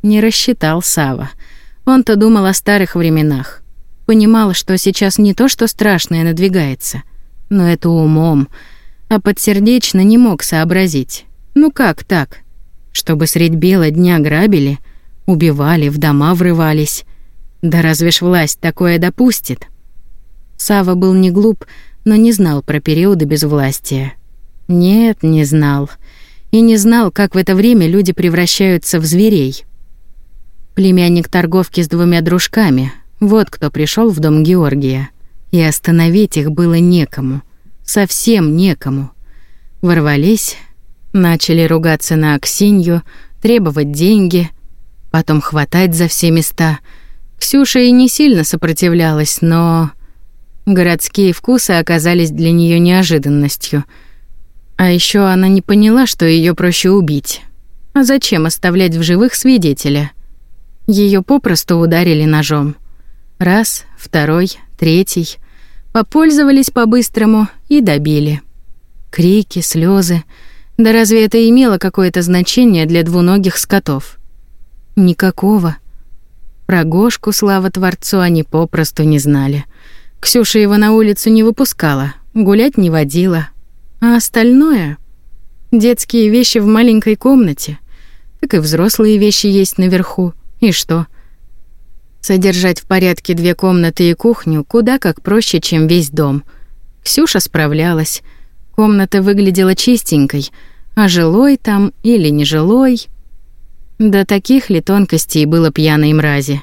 Не рассчитал Сава. Он-то думал о старых временах. Понимал, что сейчас не то, что страшное надвигается, но это умом, а подсердечно не мог сообразить. Ну как так? Чтобы средь бела дня грабили — Убивали, в дома врывались. Да разве ж власть такое допустит? Сава был не глуп, но не знал про периоды безвластия. Нет, не знал. И не знал, как в это время люди превращаются в зверей. Племянник торговки с двумя дружками. Вот кто пришел в дом Георгия. И остановить их было некому. Совсем некому. Ворвались, начали ругаться на Аксинью, требовать деньги — потом хватать за все места. Ксюша и не сильно сопротивлялась, но городские вкусы оказались для нее неожиданностью. А еще она не поняла, что ее проще убить. А зачем оставлять в живых свидетеля? Ее попросту ударили ножом. Раз, второй, третий. Попользовались по-быстрому и добили. Крики, слезы. Да разве это имело какое-то значение для двуногих скотов? Никакого. Про Гошку, слава Творцу, они попросту не знали. Ксюша его на улицу не выпускала, гулять не водила. А остальное? Детские вещи в маленькой комнате. Так и взрослые вещи есть наверху. И что? Содержать в порядке две комнаты и кухню куда как проще, чем весь дом. Ксюша справлялась. Комната выглядела чистенькой, а жилой там или нежилой — до таких ли тонкостей было пьяной мрази?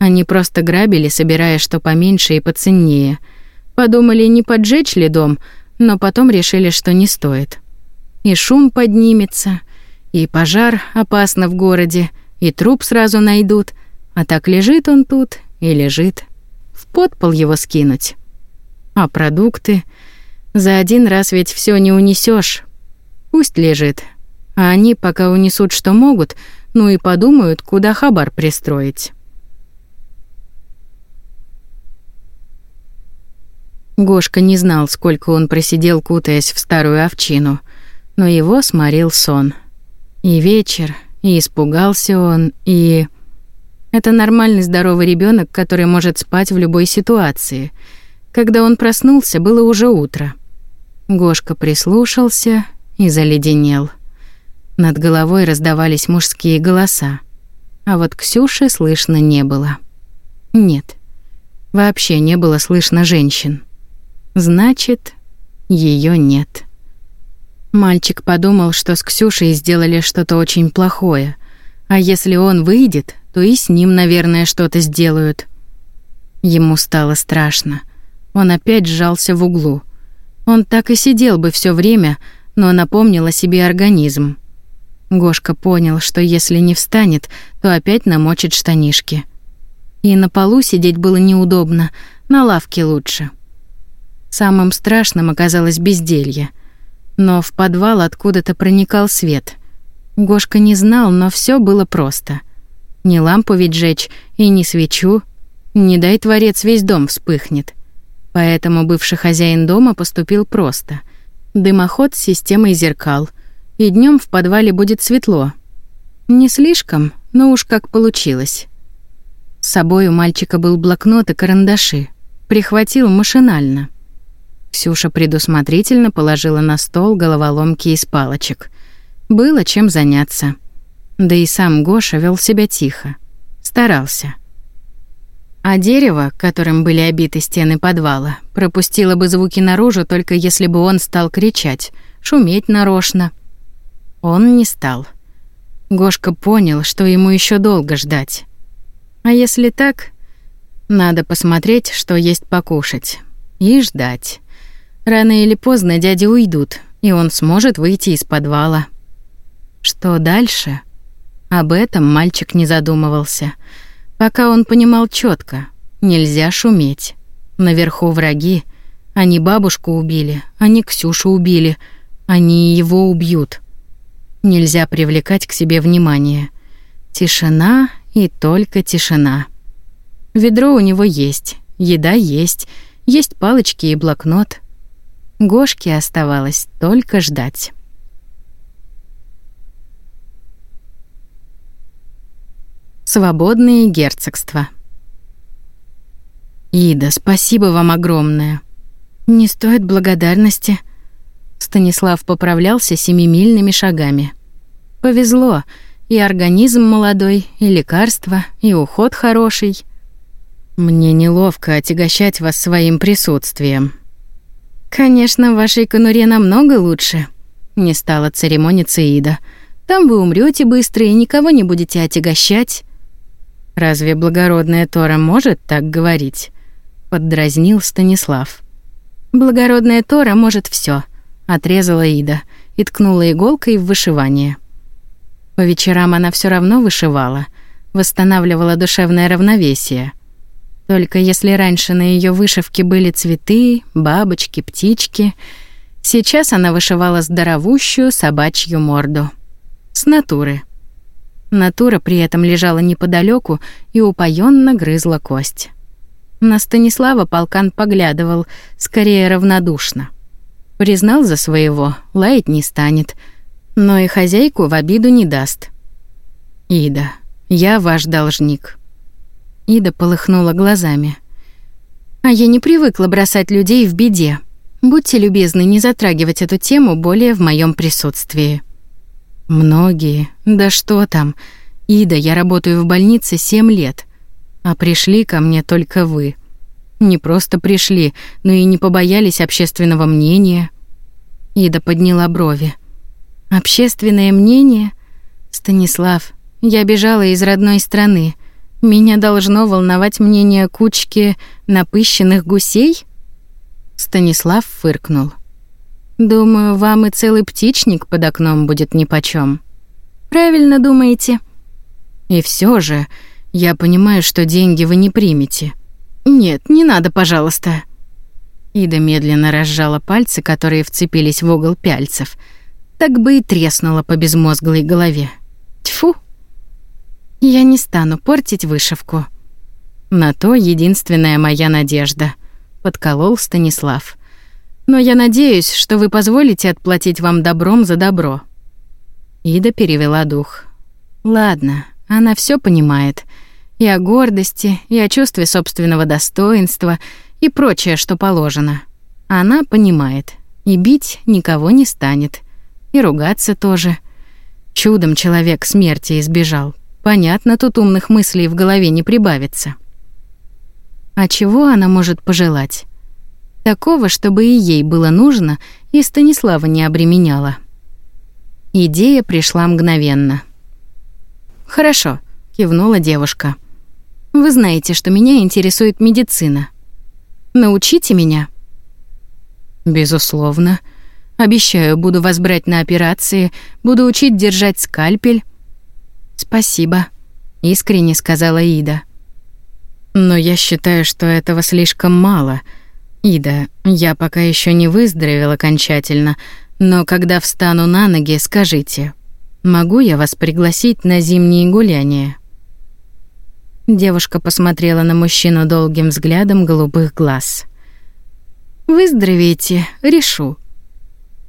Они просто грабили, собирая что поменьше и поценнее. Подумали, не поджечь ли дом, но потом решили, что не стоит. И шум поднимется, и пожар опасно в городе, и труп сразу найдут, а так лежит он тут и лежит. В подпол его скинуть. А продукты? За один раз ведь все не унесешь. Пусть лежит. А они пока унесут, что могут — ну и подумают, куда хабар пристроить. Гошка не знал, сколько он просидел, кутаясь в старую овчину, но его сморил сон. И вечер, и испугался он, и... Это нормальный здоровый ребенок, который может спать в любой ситуации. Когда он проснулся, было уже утро. Гошка прислушался и заледенел. Над головой раздавались мужские голоса, а вот Ксюши слышно не было. Нет, вообще не было слышно женщин. Значит, ее нет. Мальчик подумал, что с Ксюшей сделали что-то очень плохое, а если он выйдет, то и с ним, наверное, что-то сделают. Ему стало страшно. Он опять сжался в углу. Он так и сидел бы все время, но напомнил о себе организм. Гошка понял, что если не встанет, то опять намочит штанишки. И на полу сидеть было неудобно, на лавке лучше. Самым страшным оказалось безделье. Но в подвал откуда-то проникал свет. Гошка не знал, но все было просто. Не лампу ведь жечь и не свечу. Не дай творец, весь дом вспыхнет. Поэтому бывший хозяин дома поступил просто. Дымоход с системой зеркал — и днем в подвале будет светло. Не слишком, но уж как получилось. С собой у мальчика был блокнот и карандаши. Прихватил машинально. Ксюша предусмотрительно положила на стол головоломки из палочек. Было чем заняться. Да и сам Гоша вел себя тихо. Старался. А дерево, которым были обиты стены подвала, пропустило бы звуки наружу, только если бы он стал кричать, шуметь нарочно. Он не стал. Гошка понял, что ему еще долго ждать. А если так, надо посмотреть, что есть покушать. И ждать. Рано или поздно дяди уйдут, и он сможет выйти из подвала. Что дальше? Об этом мальчик не задумывался. Пока он понимал четко, нельзя шуметь. Наверху враги. Они бабушку убили, они Ксюшу убили, они его убьют. Нельзя привлекать к себе внимание. Тишина и только тишина. Ведро у него есть, еда есть, есть палочки и блокнот. Гошке оставалось только ждать. Свободные герцогства. Ида, спасибо вам огромное. Не стоит благодарности. Станислав поправлялся семимильными шагами. Повезло, и организм молодой, и лекарства, и уход хороший. Мне неловко отягощать вас своим присутствием. Конечно, в вашей конуре намного лучше. Не стала церемониться Ида. Там вы умрете быстро и никого не будете отягощать. Разве благородная Тора может так говорить? Поддразнил Станислав. Благородная Тора может все, отрезала Ида и ткнула иголкой в вышивание. По вечерам она все равно вышивала, восстанавливала душевное равновесие. Только если раньше на ее вышивке были цветы, бабочки, птички, сейчас она вышивала здоровущую собачью морду. С натуры. Натура при этом лежала неподалеку и упоенно грызла кость. На Станислава полкан поглядывал, скорее равнодушно. Признал за своего, лаять не станет, но и хозяйку в обиду не даст. «Ида, я ваш должник». Ида полыхнула глазами. «А я не привыкла бросать людей в беде. Будьте любезны не затрагивать эту тему более в моем присутствии». Многие. Да что там? Ида, я работаю в больнице семь лет. А пришли ко мне только вы. Не просто пришли, но и не побоялись общественного мнения. Ида подняла брови. Общественное мнение? Станислав, я бежала из родной страны. Меня должно волновать мнение кучки напыщенных гусей? Станислав фыркнул. Думаю, вам и целый птичник под окном будет нипочём. Правильно думаете? И все же, я понимаю, что деньги вы не примете. Нет, не надо, пожалуйста. Ида медленно разжала пальцы, которые вцепились в угол пяльцев. Так бы и треснула по безмозглой голове. Я не стану портить вышивку. На то единственная моя надежда, подколол Станислав но я надеюсь, что вы позволите отплатить вам добром за добро». Ида перевела дух. «Ладно, она все понимает. И о гордости, и о чувстве собственного достоинства, и прочее, что положено. Она понимает. И бить никого не станет. И ругаться тоже. Чудом человек смерти избежал. Понятно, тут умных мыслей в голове не прибавится. А чего она может пожелать? Такого, чтобы и ей было нужно, и Станислава не обременяла. Идея пришла мгновенно. «Хорошо», — кивнула девушка. «Вы знаете, что меня интересует медицина. Научите меня?» «Безусловно. Обещаю, буду вас брать на операции, буду учить держать скальпель». «Спасибо», — искренне сказала Ида. «Но я считаю, что этого слишком мало», — Ида, я пока еще не выздоровел окончательно, но когда встану на ноги, скажите, могу я вас пригласить на зимние гуляния? Девушка посмотрела на мужчину долгим взглядом голубых глаз. Выздоровеете, решу.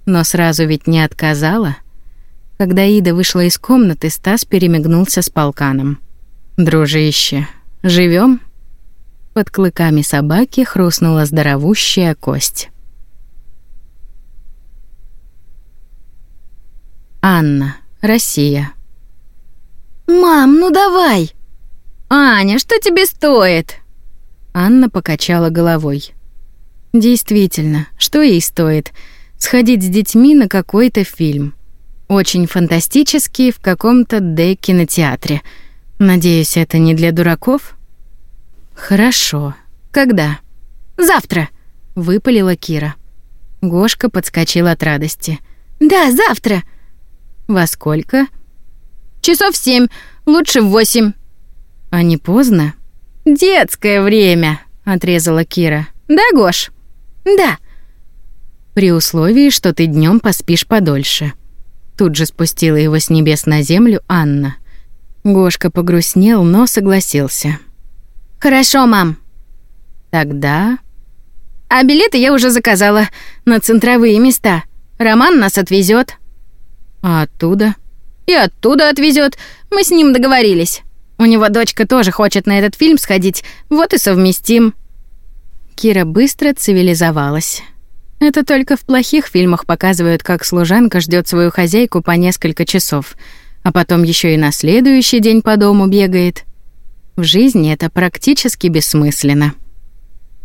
Но сразу ведь не отказала. Когда Ида вышла из комнаты, Стас перемигнулся с полканом. Дружище, живем? Под клыками собаки хрустнула здоровущая кость. Анна, Россия. «Мам, ну давай!» «Аня, что тебе стоит?» Анна покачала головой. Действительно, что ей стоит сходить с детьми на какой-то фильм? Очень фантастический в каком-то Д-кинотеатре. Надеюсь, это не для дураков? Хорошо. Когда? Завтра, выпалила Кира. Гошка подскочил от радости. Да, завтра. Во сколько? Часов семь, лучше в восемь. А не поздно? Детское время, отрезала Кира. Да, Гош? Да. При условии, что ты днем поспишь подольше. Тут же спустила его с небес на землю Анна. Гошка погрустнел, но согласился. Хорошо, мам. Тогда А билеты я уже заказала на центровые места. Роман нас отвезет. А оттуда? И оттуда отвезет. Мы с ним договорились. У него дочка тоже хочет на этот фильм сходить, вот и совместим. Кира быстро цивилизовалась. Это только в плохих фильмах показывают, как служанка ждет свою хозяйку по несколько часов, а потом еще и на следующий день по дому бегает. В жизни это практически бессмысленно.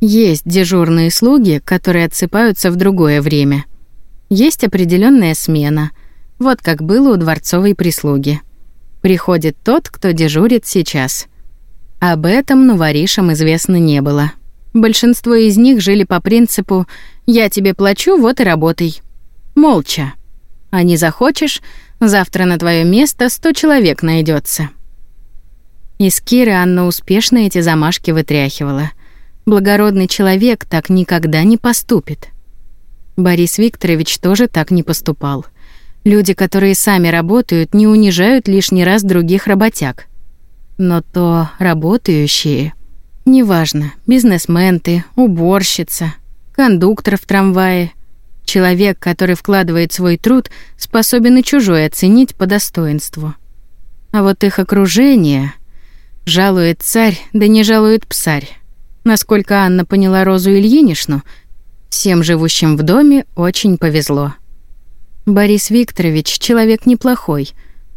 Есть дежурные слуги, которые отсыпаются в другое время. Есть определенная смена. Вот как было у дворцовой прислуги. Приходит тот, кто дежурит сейчас. Об этом новоришам известно не было. Большинство из них жили по принципу «я тебе плачу, вот и работай». Молча. А не захочешь, завтра на твое место сто человек найдется. Из Киры Анна успешно эти замашки вытряхивала. Благородный человек так никогда не поступит. Борис Викторович тоже так не поступал. Люди, которые сами работают, не унижают лишний раз других работяг. Но то работающие — Неважно, бизнесмен ты, уборщица, кондуктор в трамвае. Человек, который вкладывает свой труд, способен и чужой оценить по достоинству. А вот их окружение... Жалует царь, да не жалует псарь. Насколько Анна поняла Розу Ильинишну, всем живущим в доме очень повезло. Борис Викторович человек неплохой,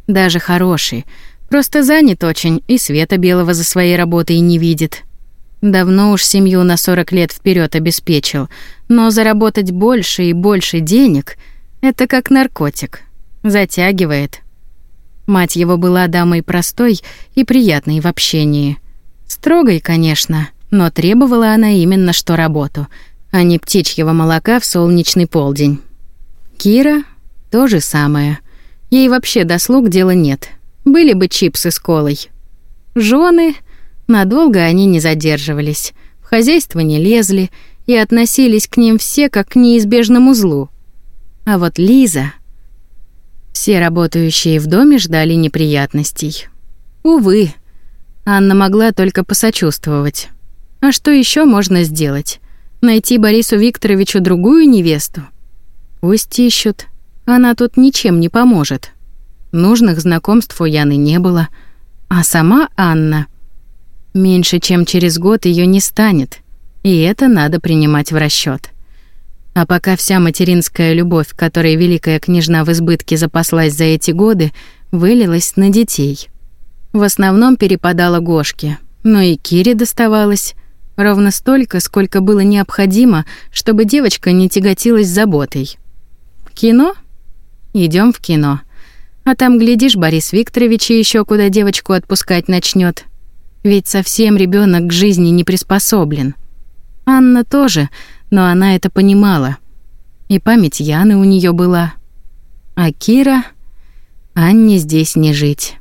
даже хороший, просто занят очень и света белого за своей работой не видит. Давно уж семью на 40 лет вперед обеспечил, но заработать больше и больше денег — это как наркотик. Затягивает. Мать его была дамой простой и приятной в общении. Строгой, конечно, но требовала она именно что работу, а не птичьего молока в солнечный полдень. Кира — то же самое. Ей вообще до слуг дела нет. Были бы чипсы с колой. Жены — Надолго они не задерживались, в хозяйство не лезли и относились к ним все как к неизбежному злу. А вот Лиза... Все работающие в доме ждали неприятностей. Увы, Анна могла только посочувствовать. А что еще можно сделать? Найти Борису Викторовичу другую невесту? Пусть ищут. Она тут ничем не поможет. Нужных знакомств у Яны не было. А сама Анна — Меньше чем через год ее не станет, и это надо принимать в расчет. А пока вся материнская любовь, которой великая княжна в избытке запаслась за эти годы, вылилась на детей. В основном перепадала Гошке, но и Кире доставалось ровно столько, сколько было необходимо, чтобы девочка не тяготилась заботой. Кино? Идем в кино. А там, глядишь, Борис Викторович еще куда девочку отпускать начнет. Ведь совсем ребенок к жизни не приспособлен. Анна тоже, но она это понимала. И память Яны у нее была. А Кира... Анне здесь не жить.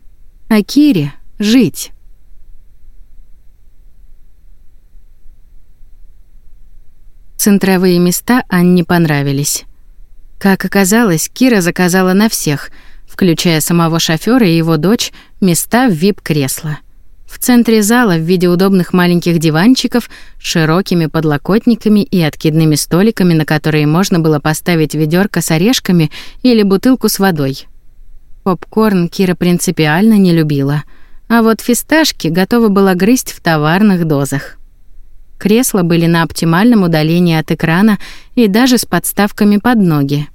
А Кире жить. Центровые места Анне понравились. Как оказалось, Кира заказала на всех, включая самого шофера и его дочь, места в вип-кресло. В центре зала в виде удобных маленьких диванчиков с широкими подлокотниками и откидными столиками, на которые можно было поставить ведерко с орешками или бутылку с водой. Попкорн Кира принципиально не любила, а вот фисташки готова была грызть в товарных дозах. Кресла были на оптимальном удалении от экрана и даже с подставками под ноги.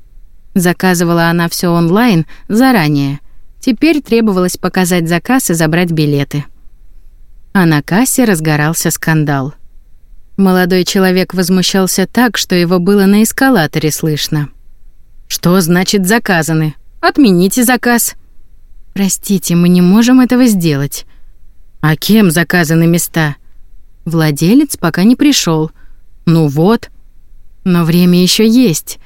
Заказывала она все онлайн заранее. Теперь требовалось показать заказ и забрать билеты а на кассе разгорался скандал. Молодой человек возмущался так, что его было на эскалаторе слышно. «Что значит заказаны? Отмените заказ». «Простите, мы не можем этого сделать». «А кем заказаны места?» «Владелец пока не пришел. «Ну вот». «Но время еще есть.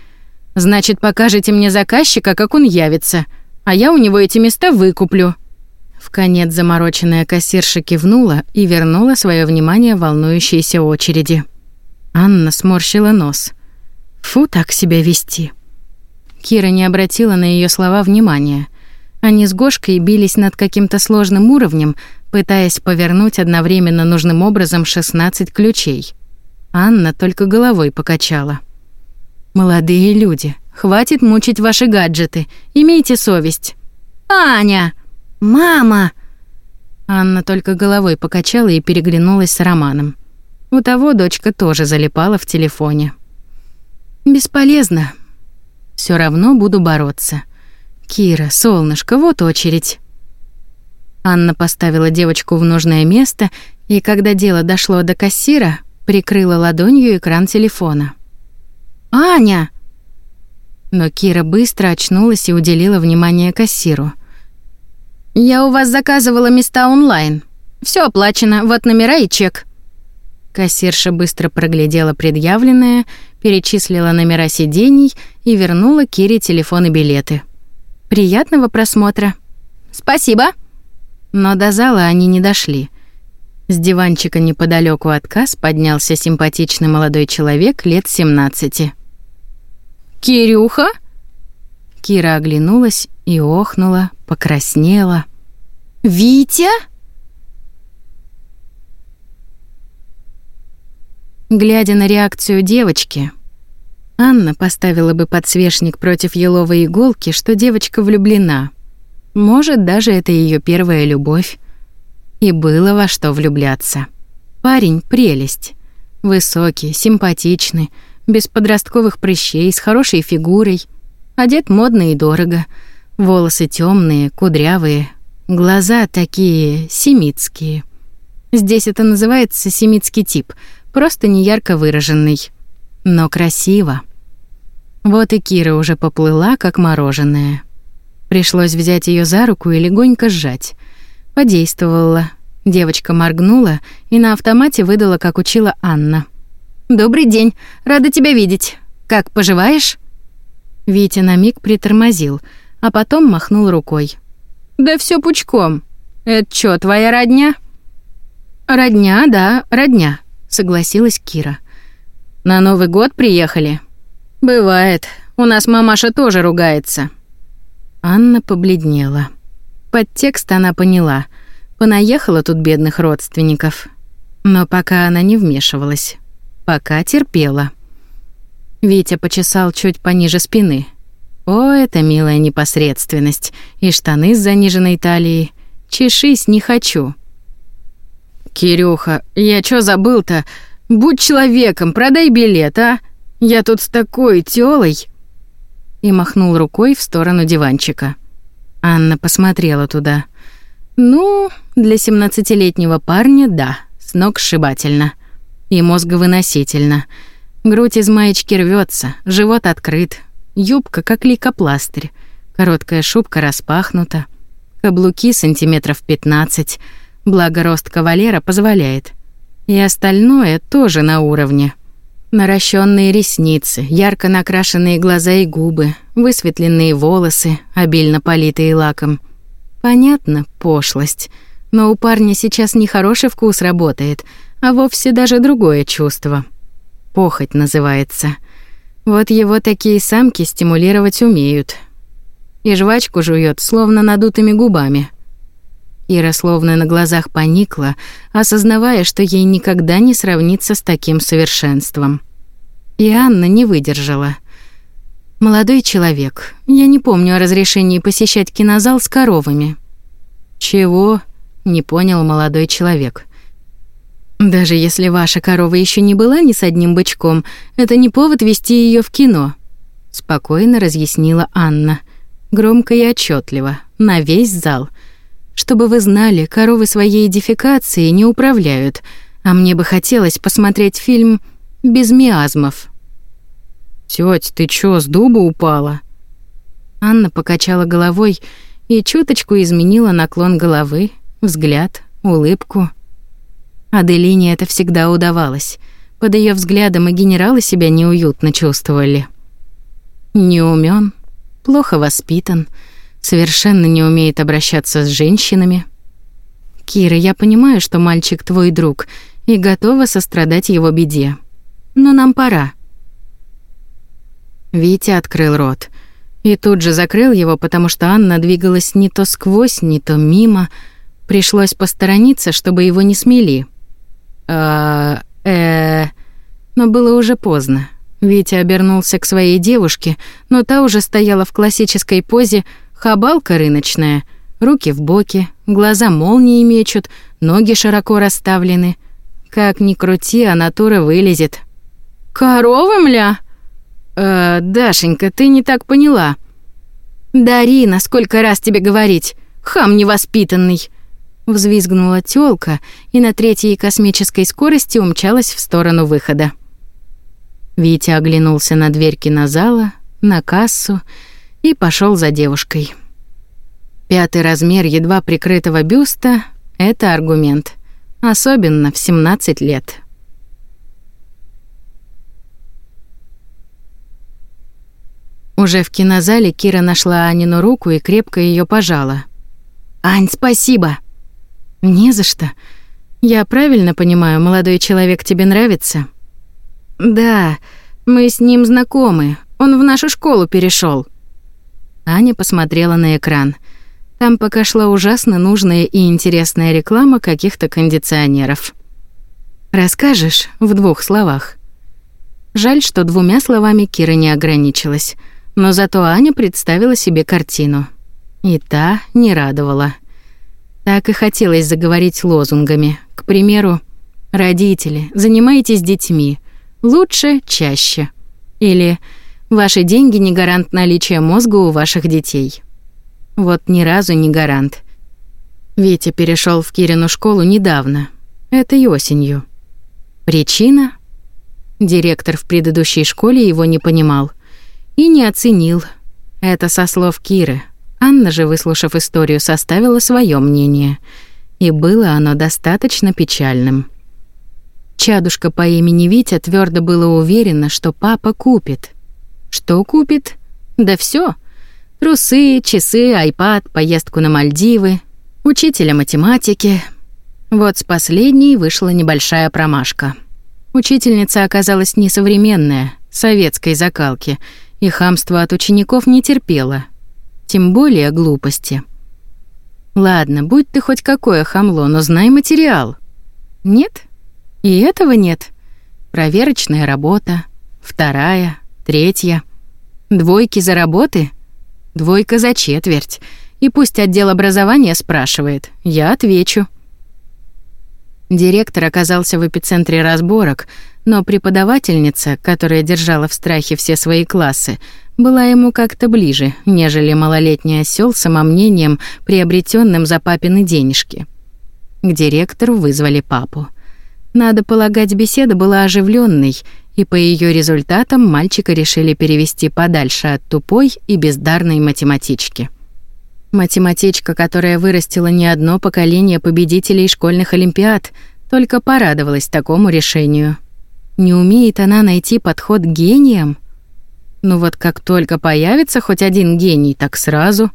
Значит, покажете мне заказчика, как он явится, а я у него эти места выкуплю». В конец замороченная кассирша кивнула и вернула свое внимание волнующейся очереди. Анна сморщила нос. Фу, так себя вести. Кира не обратила на ее слова внимания. Они с Гошкой бились над каким-то сложным уровнем, пытаясь повернуть одновременно нужным образом 16 ключей. Анна только головой покачала. «Молодые люди, хватит мучить ваши гаджеты, имейте совесть». «Аня! Мама!» Анна только головой покачала и переглянулась с Романом. У того дочка тоже залипала в телефоне. «Бесполезно. Все равно буду бороться. Кира, солнышко, вот очередь». Анна поставила девочку в нужное место, и когда дело дошло до кассира, прикрыла ладонью экран телефона. «Аня!» Но Кира быстро очнулась и уделила внимание кассиру. «Я у вас заказывала места онлайн. Все оплачено, вот номера и чек». Кассирша быстро проглядела предъявленное, перечислила номера сидений и вернула Кире телефон и билеты. «Приятного просмотра». «Спасибо». Но до зала они не дошли. С диванчика неподалеку от касс поднялся симпатичный молодой человек лет 17. «Кирюха?» Кира оглянулась и охнула, покраснела. «Витя?» Глядя на реакцию девочки, Анна поставила бы подсвечник против еловой иголки, что девочка влюблена. Может, даже это ее первая любовь. И было во что влюбляться. Парень — прелесть. Высокий, симпатичный, без подростковых прыщей, с хорошей фигурой. Одет модно и дорого. Волосы темные, кудрявые. Глаза такие семитские. Здесь это называется семитский тип, просто не ярко выраженный. Но красиво. Вот и Кира уже поплыла, как мороженое. Пришлось взять ее за руку и легонько сжать. Подействовала. Девочка моргнула и на автомате выдала, как учила Анна. «Добрый день, рада тебя видеть. Как поживаешь?» Витя на миг притормозил, а потом махнул рукой. «Да все пучком. Это что, твоя родня?» «Родня, да, родня», — согласилась Кира. «На Новый год приехали?» «Бывает. У нас мамаша тоже ругается». Анна побледнела. Подтекст она поняла. Понаехала тут бедных родственников. Но пока она не вмешивалась. Пока терпела. Витя почесал чуть пониже спины. О, это милая непосредственность. И штаны с заниженной талией. Чешись не хочу. «Кирюха, я чё забыл-то? Будь человеком, продай билет, а? Я тут с такой тёлой!» и махнул рукой в сторону диванчика. Анна посмотрела туда. Ну, для семнадцатилетнего парня да, с ног сшибательно. И мозговыносительно. Грудь из маечки рвется, живот открыт, юбка как лейкопластырь, короткая шубка распахнута, каблуки сантиметров 15, благо рост кавалера позволяет. И остальное тоже на уровне. Наращенные ресницы, ярко накрашенные глаза и губы, высветленные волосы, обильно политые лаком. Понятно, пошлость. Но у парня сейчас не хороший вкус работает, а вовсе даже другое чувство. Похоть называется. Вот его такие самки стимулировать умеют. И жвачку жует, словно надутыми губами. Ира словно на глазах поникла, осознавая, что ей никогда не сравнится с таким совершенством. И Анна не выдержала. «Молодой человек, я не помню о разрешении посещать кинозал с коровами». «Чего?» — не понял молодой человек. «Даже если ваша корова еще не была ни с одним бычком, это не повод вести ее в кино», — спокойно разъяснила Анна. Громко и отчетливо, на весь зал — чтобы вы знали, коровы своей дефекацией не управляют. А мне бы хотелось посмотреть фильм без миазмов. Тёть, ты чё, с дуба упала? Анна покачала головой и чуточку изменила наклон головы, взгляд, улыбку. Аделине это всегда удавалось. Под ее взглядом и генералы себя неуютно чувствовали. Не умен, плохо воспитан, совершенно не умеет обращаться с женщинами. Кира, я понимаю, что мальчик твой друг, и готова сострадать его беде. Но нам пора. Витя открыл рот и тут же закрыл его, потому что Анна двигалась не то сквозь, не то мимо. Пришлось посторониться, чтобы его не смели. А, э, но было уже поздно. Витя обернулся к своей девушке, но та уже стояла в классической позе хабалка рыночная, руки в боки, глаза молнии мечут, ноги широко расставлены. Как ни крути, а натура вылезет. «Корова, мля?» «Э, Дашенька, ты не так поняла». «Дарина, сколько раз тебе говорить? Хам невоспитанный!» Взвизгнула тёлка и на третьей космической скорости умчалась в сторону выхода. Витя оглянулся на дверь кинозала, на кассу и пошел за девушкой. Пятый размер едва прикрытого бюста — это аргумент, особенно в 17 лет. Уже в кинозале Кира нашла Анину руку и крепко ее пожала. «Ань, спасибо!» «Не за что. Я правильно понимаю, молодой человек тебе нравится?» «Да, мы с ним знакомы. Он в нашу школу перешел. Аня посмотрела на экран. Там пока шла ужасно нужная и интересная реклама каких-то кондиционеров. «Расскажешь в двух словах?» Жаль, что двумя словами Кира не ограничилась — но зато Аня представила себе картину. И та не радовала. Так и хотелось заговорить лозунгами. К примеру, «Родители, занимайтесь детьми. Лучше чаще». Или «Ваши деньги не гарант наличия мозга у ваших детей». Вот ни разу не гарант. Витя перешел в Кирину школу недавно. Этой осенью. Причина? Директор в предыдущей школе его не понимал и не оценил. Это со слов Киры. Анна же, выслушав историю, составила свое мнение. И было оно достаточно печальным. Чадушка по имени Витя твердо было уверена, что папа купит. Что купит? Да все: Трусы, часы, айпад, поездку на Мальдивы, учителя математики. Вот с последней вышла небольшая промашка. Учительница оказалась несовременная, советской закалки — и хамство от учеников не терпело, тем более глупости. Ладно, будь ты хоть какое хамло, но знай материал. Нет? И этого нет. Проверочная работа, вторая, третья. Двойки за работы? Двойка за четверть. И пусть отдел образования спрашивает, я отвечу. Директор оказался в эпицентре разборок, но преподавательница, которая держала в страхе все свои классы, была ему как-то ближе, нежели малолетний осёл самомнением, приобретенным за папины денежки. К директору вызвали папу. Надо полагать, беседа была оживленной, и по ее результатам мальчика решили перевести подальше от тупой и бездарной математички. Математичка, которая вырастила не одно поколение победителей школьных олимпиад, только порадовалась такому решению. Не умеет она найти подход к гениям? Ну вот как только появится хоть один гений, так сразу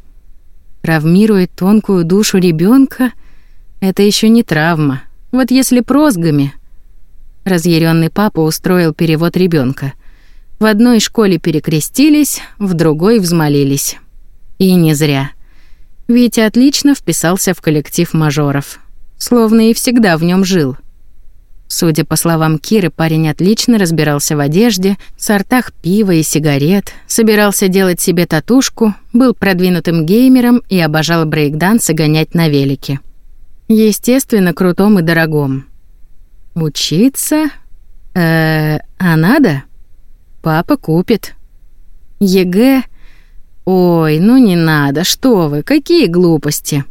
травмирует тонкую душу ребенка. Это еще не травма. Вот если прозгами. Разъяренный папа устроил перевод ребенка. В одной школе перекрестились, в другой взмолились. И не зря. Витя отлично вписался в коллектив мажоров. Словно и всегда в нем жил. Судя по словам Киры, парень отлично разбирался в одежде, сортах пива и сигарет, собирался делать себе татушку, был продвинутым геймером и обожал брейкданс и гонять на велике. Естественно, крутом и дорогом. Учиться? Э, а надо? Папа купит. ЕГЭ? Ой, ну не надо, что вы, какие глупости.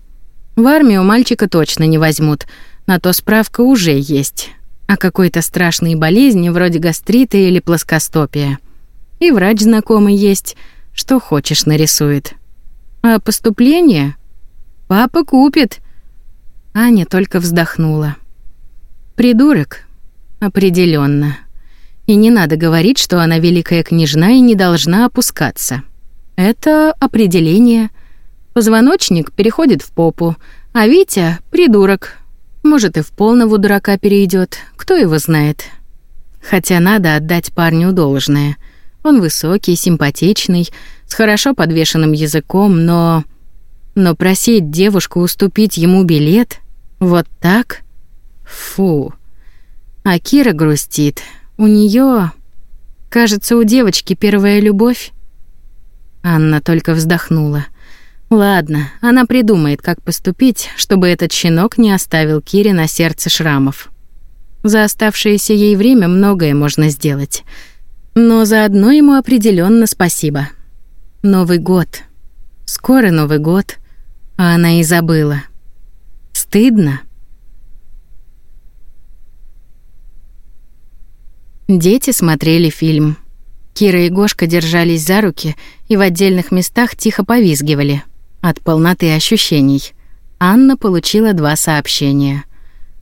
В армию мальчика точно не возьмут, на то справка уже есть. О какой-то страшной болезни вроде гастрита или плоскостопия. И врач знакомый есть, что хочешь нарисует. А поступление? Папа купит. Аня только вздохнула. Придурок. определенно. И не надо говорить, что она великая княжна и не должна опускаться. Это определение. Позвоночник переходит в попу, а Витя — придурок. Может, и в полного дурака перейдет, кто его знает. Хотя надо отдать парню должное. Он высокий, симпатичный, с хорошо подвешенным языком, но... Но просить девушку уступить ему билет? Вот так? Фу. А Кира грустит. У нее, Кажется, у девочки первая любовь. Анна только вздохнула. Ладно, она придумает, как поступить, чтобы этот щенок не оставил Кире на сердце шрамов. За оставшееся ей время многое можно сделать. Но заодно ему определенно спасибо. Новый год. Скоро Новый год, а она и забыла. Стыдно. Дети смотрели фильм. Кира и Гошка держались за руки и в отдельных местах тихо повизгивали от полноты ощущений. Анна получила два сообщения.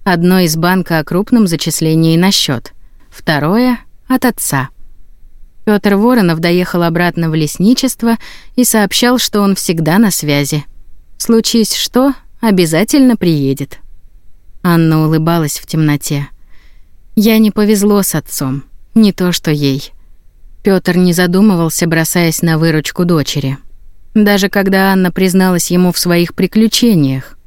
Одно из банка о крупном зачислении на счет, второе — от отца. Пётр Воронов доехал обратно в лесничество и сообщал, что он всегда на связи. Случись что, обязательно приедет. Анна улыбалась в темноте. Я не повезло с отцом, не то что ей. Пётр не задумывался, бросаясь на выручку дочери. Даже когда Анна призналась ему в своих приключениях.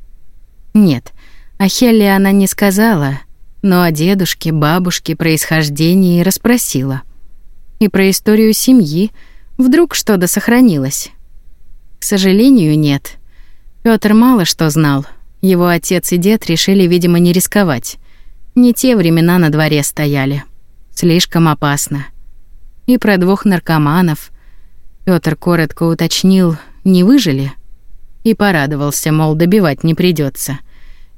Нет, о Хелле она не сказала, но о дедушке, бабушке, происхождении расспросила. И про историю семьи, вдруг что-то сохранилось. К сожалению, нет. Пётр мало что знал. Его отец и дед решили, видимо, не рисковать. Не те времена на дворе стояли. Слишком опасно. И про двух наркоманов. Пётр коротко уточнил, не выжили? И порадовался, мол, добивать не придется.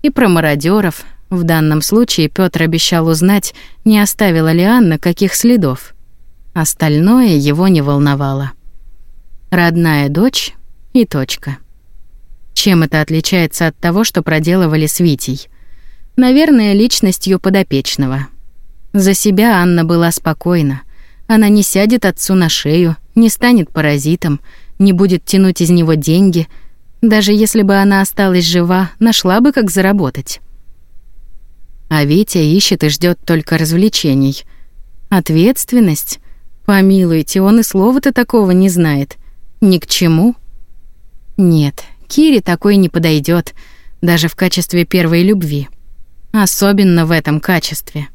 И про мародеров. В данном случае Пётр обещал узнать, не оставила ли Анна каких следов. Остальное его не волновало. Родная дочь и точка. Чем это отличается от того, что проделывали с Витей? Наверное, личностью подопечного. За себя Анна была спокойна. Она не сядет отцу на шею, не станет паразитом, не будет тянуть из него деньги. Даже если бы она осталась жива, нашла бы, как заработать. А Витя ищет и ждет только развлечений. Ответственность? Помилуйте, он и слова-то такого не знает. Ни к чему. Нет, Кире такой не подойдет, даже в качестве первой любви. Особенно в этом качестве.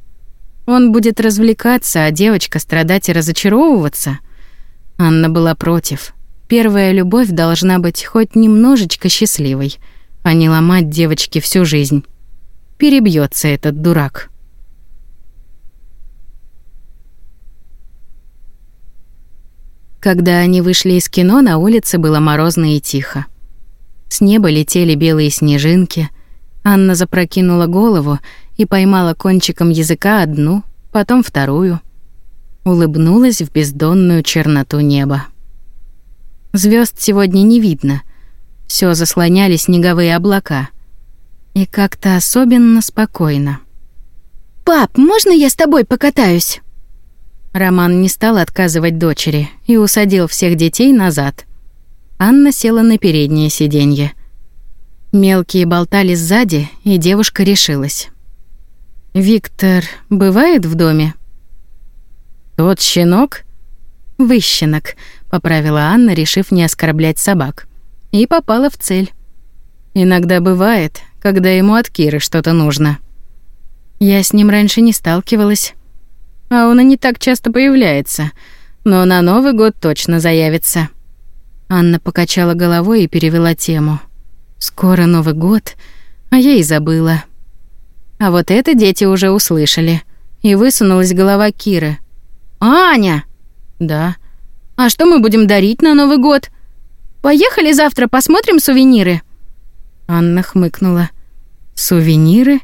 Он будет развлекаться, а девочка страдать и разочаровываться. Анна была против. Первая любовь должна быть хоть немножечко счастливой, а не ломать девочке всю жизнь. Перебьется этот дурак. Когда они вышли из кино, на улице было морозно и тихо. С неба летели белые снежинки — Анна запрокинула голову и поймала кончиком языка одну, потом вторую. Улыбнулась в бездонную черноту неба. Звезд сегодня не видно. Все заслоняли снеговые облака. И как-то особенно спокойно. «Пап, можно я с тобой покатаюсь?» Роман не стал отказывать дочери и усадил всех детей назад. Анна села на переднее сиденье. Мелкие болтали сзади, и девушка решилась. «Виктор бывает в доме?» «Тот щенок?» «Выщенок», — поправила Анна, решив не оскорблять собак. И попала в цель. «Иногда бывает, когда ему от Киры что-то нужно. Я с ним раньше не сталкивалась. А он и не так часто появляется, но на Новый год точно заявится». Анна покачала головой и перевела тему. Скоро Новый год, а я и забыла. А вот это дети уже услышали. И высунулась голова Киры. «Аня!» «Да». «А что мы будем дарить на Новый год? Поехали завтра посмотрим сувениры?» Анна хмыкнула. «Сувениры?»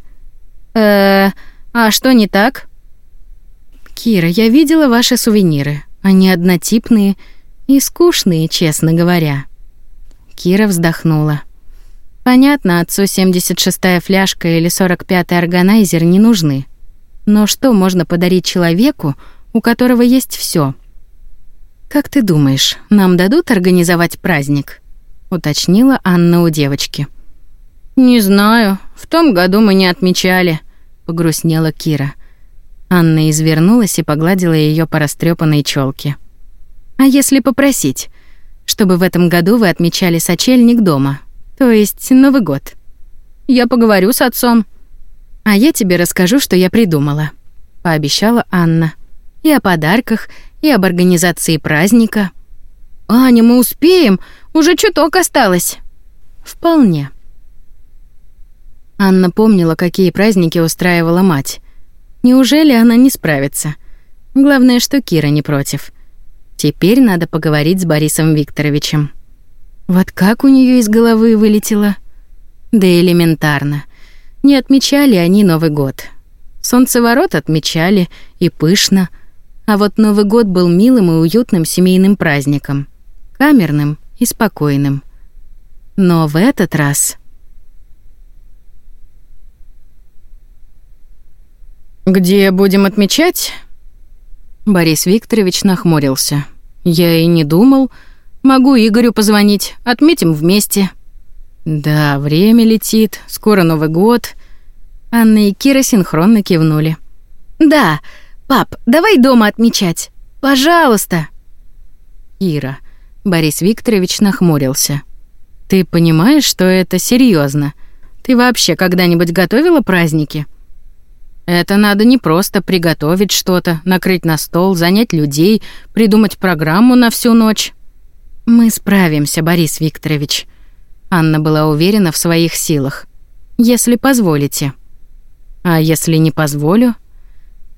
э А что не так? Кира, я видела ваши сувениры. Они однотипные и скучные, честно говоря. Кира вздохнула. Понятно, отцу 76-я фляжка или 45-й органайзер не нужны. Но что можно подарить человеку, у которого есть все? Как ты думаешь, нам дадут организовать праздник? уточнила Анна у девочки. Не знаю, в том году мы не отмечали, погрустнела Кира. Анна извернулась и погладила ее по растрепанной челке. А если попросить, чтобы в этом году вы отмечали сочельник дома, то есть Новый год? Я поговорю с отцом. А я тебе расскажу, что я придумала, пообещала Анна. И о подарках, и об организации праздника. Аня, мы успеем, уже чуток осталось. Вполне. Анна помнила, какие праздники устраивала мать. Неужели она не справится? Главное, что Кира не против. Теперь надо поговорить с Борисом Викторовичем. Вот как у нее из головы вылетело? Да элементарно. Не отмечали они Новый год. Солнцеворот отмечали, и пышно. А вот Новый год был милым и уютным семейным праздником. Камерным и спокойным. Но в этот раз... «Где будем отмечать?» Борис Викторович нахмурился. «Я и не думал. Могу Игорю позвонить, отметим вместе». «Да, время летит, скоро Новый год». Анна и Кира синхронно кивнули. «Да, пап, давай дома отмечать. Пожалуйста». «Кира», — Борис Викторович нахмурился. «Ты понимаешь, что это серьезно? Ты вообще когда-нибудь готовила праздники?» Это надо не просто приготовить что-то, накрыть на стол, занять людей, придумать программу на всю ночь. Мы справимся, Борис Викторович. Анна была уверена в своих силах. Если позволите. А если не позволю?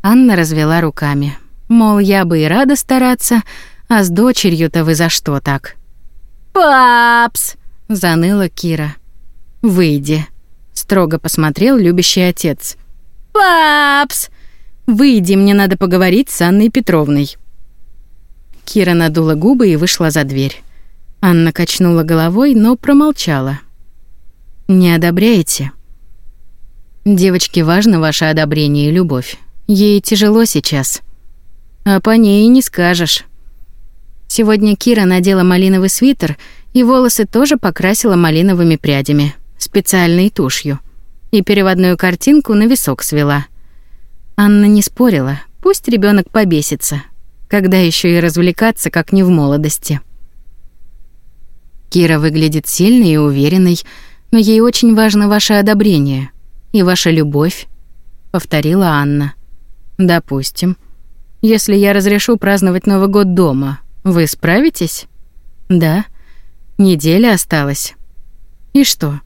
Анна развела руками. Мол, я бы и рада стараться, а с дочерью-то вы за что так? Папс, заныла Кира. Выйди, строго посмотрел любящий отец. «Папс! Выйди, мне надо поговорить с Анной Петровной». Кира надула губы и вышла за дверь. Анна качнула головой, но промолчала. «Не одобряете?» «Девочке важно ваше одобрение и любовь. Ей тяжело сейчас. А по ней не скажешь». Сегодня Кира надела малиновый свитер и волосы тоже покрасила малиновыми прядями, специальной тушью и переводную картинку на висок свела. Анна не спорила, пусть ребенок побесится. Когда еще и развлекаться, как не в молодости. Кира выглядит сильной и уверенной, но ей очень важно ваше одобрение и ваша любовь, повторила Анна. Допустим. Если я разрешу праздновать Новый год дома, вы справитесь? Да. Неделя осталась. И что?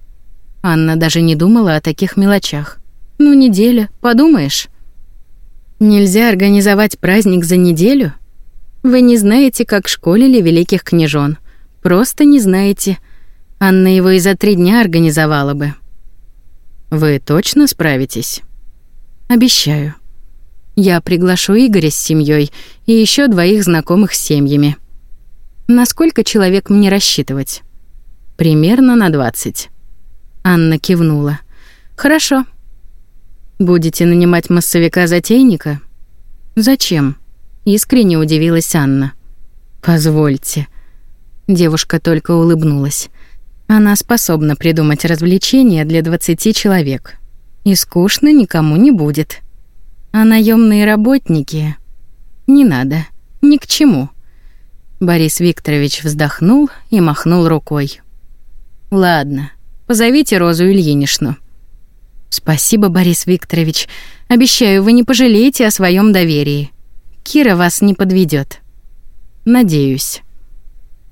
Анна даже не думала о таких мелочах. Ну, неделя, подумаешь. Нельзя организовать праздник за неделю? Вы не знаете, как школили великих княжон. Просто не знаете. Анна его и за три дня организовала бы. Вы точно справитесь? Обещаю. Я приглашу Игоря с семьей и еще двоих знакомых с семьями. На сколько человек мне рассчитывать? Примерно на двадцать. Анна кивнула. Хорошо. Будете нанимать массовика-затейника? Зачем? Искренне удивилась Анна. Позвольте. Девушка только улыбнулась. Она способна придумать развлечения для двадцати человек. И скучно никому не будет. А наемные работники не надо, ни к чему. Борис Викторович вздохнул и махнул рукой. Ладно, Позовите Розу Ильиничну». «Спасибо, Борис Викторович. Обещаю, вы не пожалеете о своем доверии. Кира вас не подведет. «Надеюсь».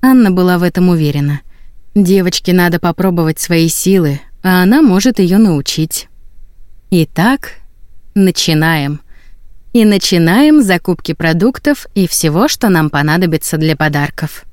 Анна была в этом уверена. Девочке надо попробовать свои силы, а она может ее научить. Итак, начинаем. И начинаем закупки продуктов и всего, что нам понадобится для подарков.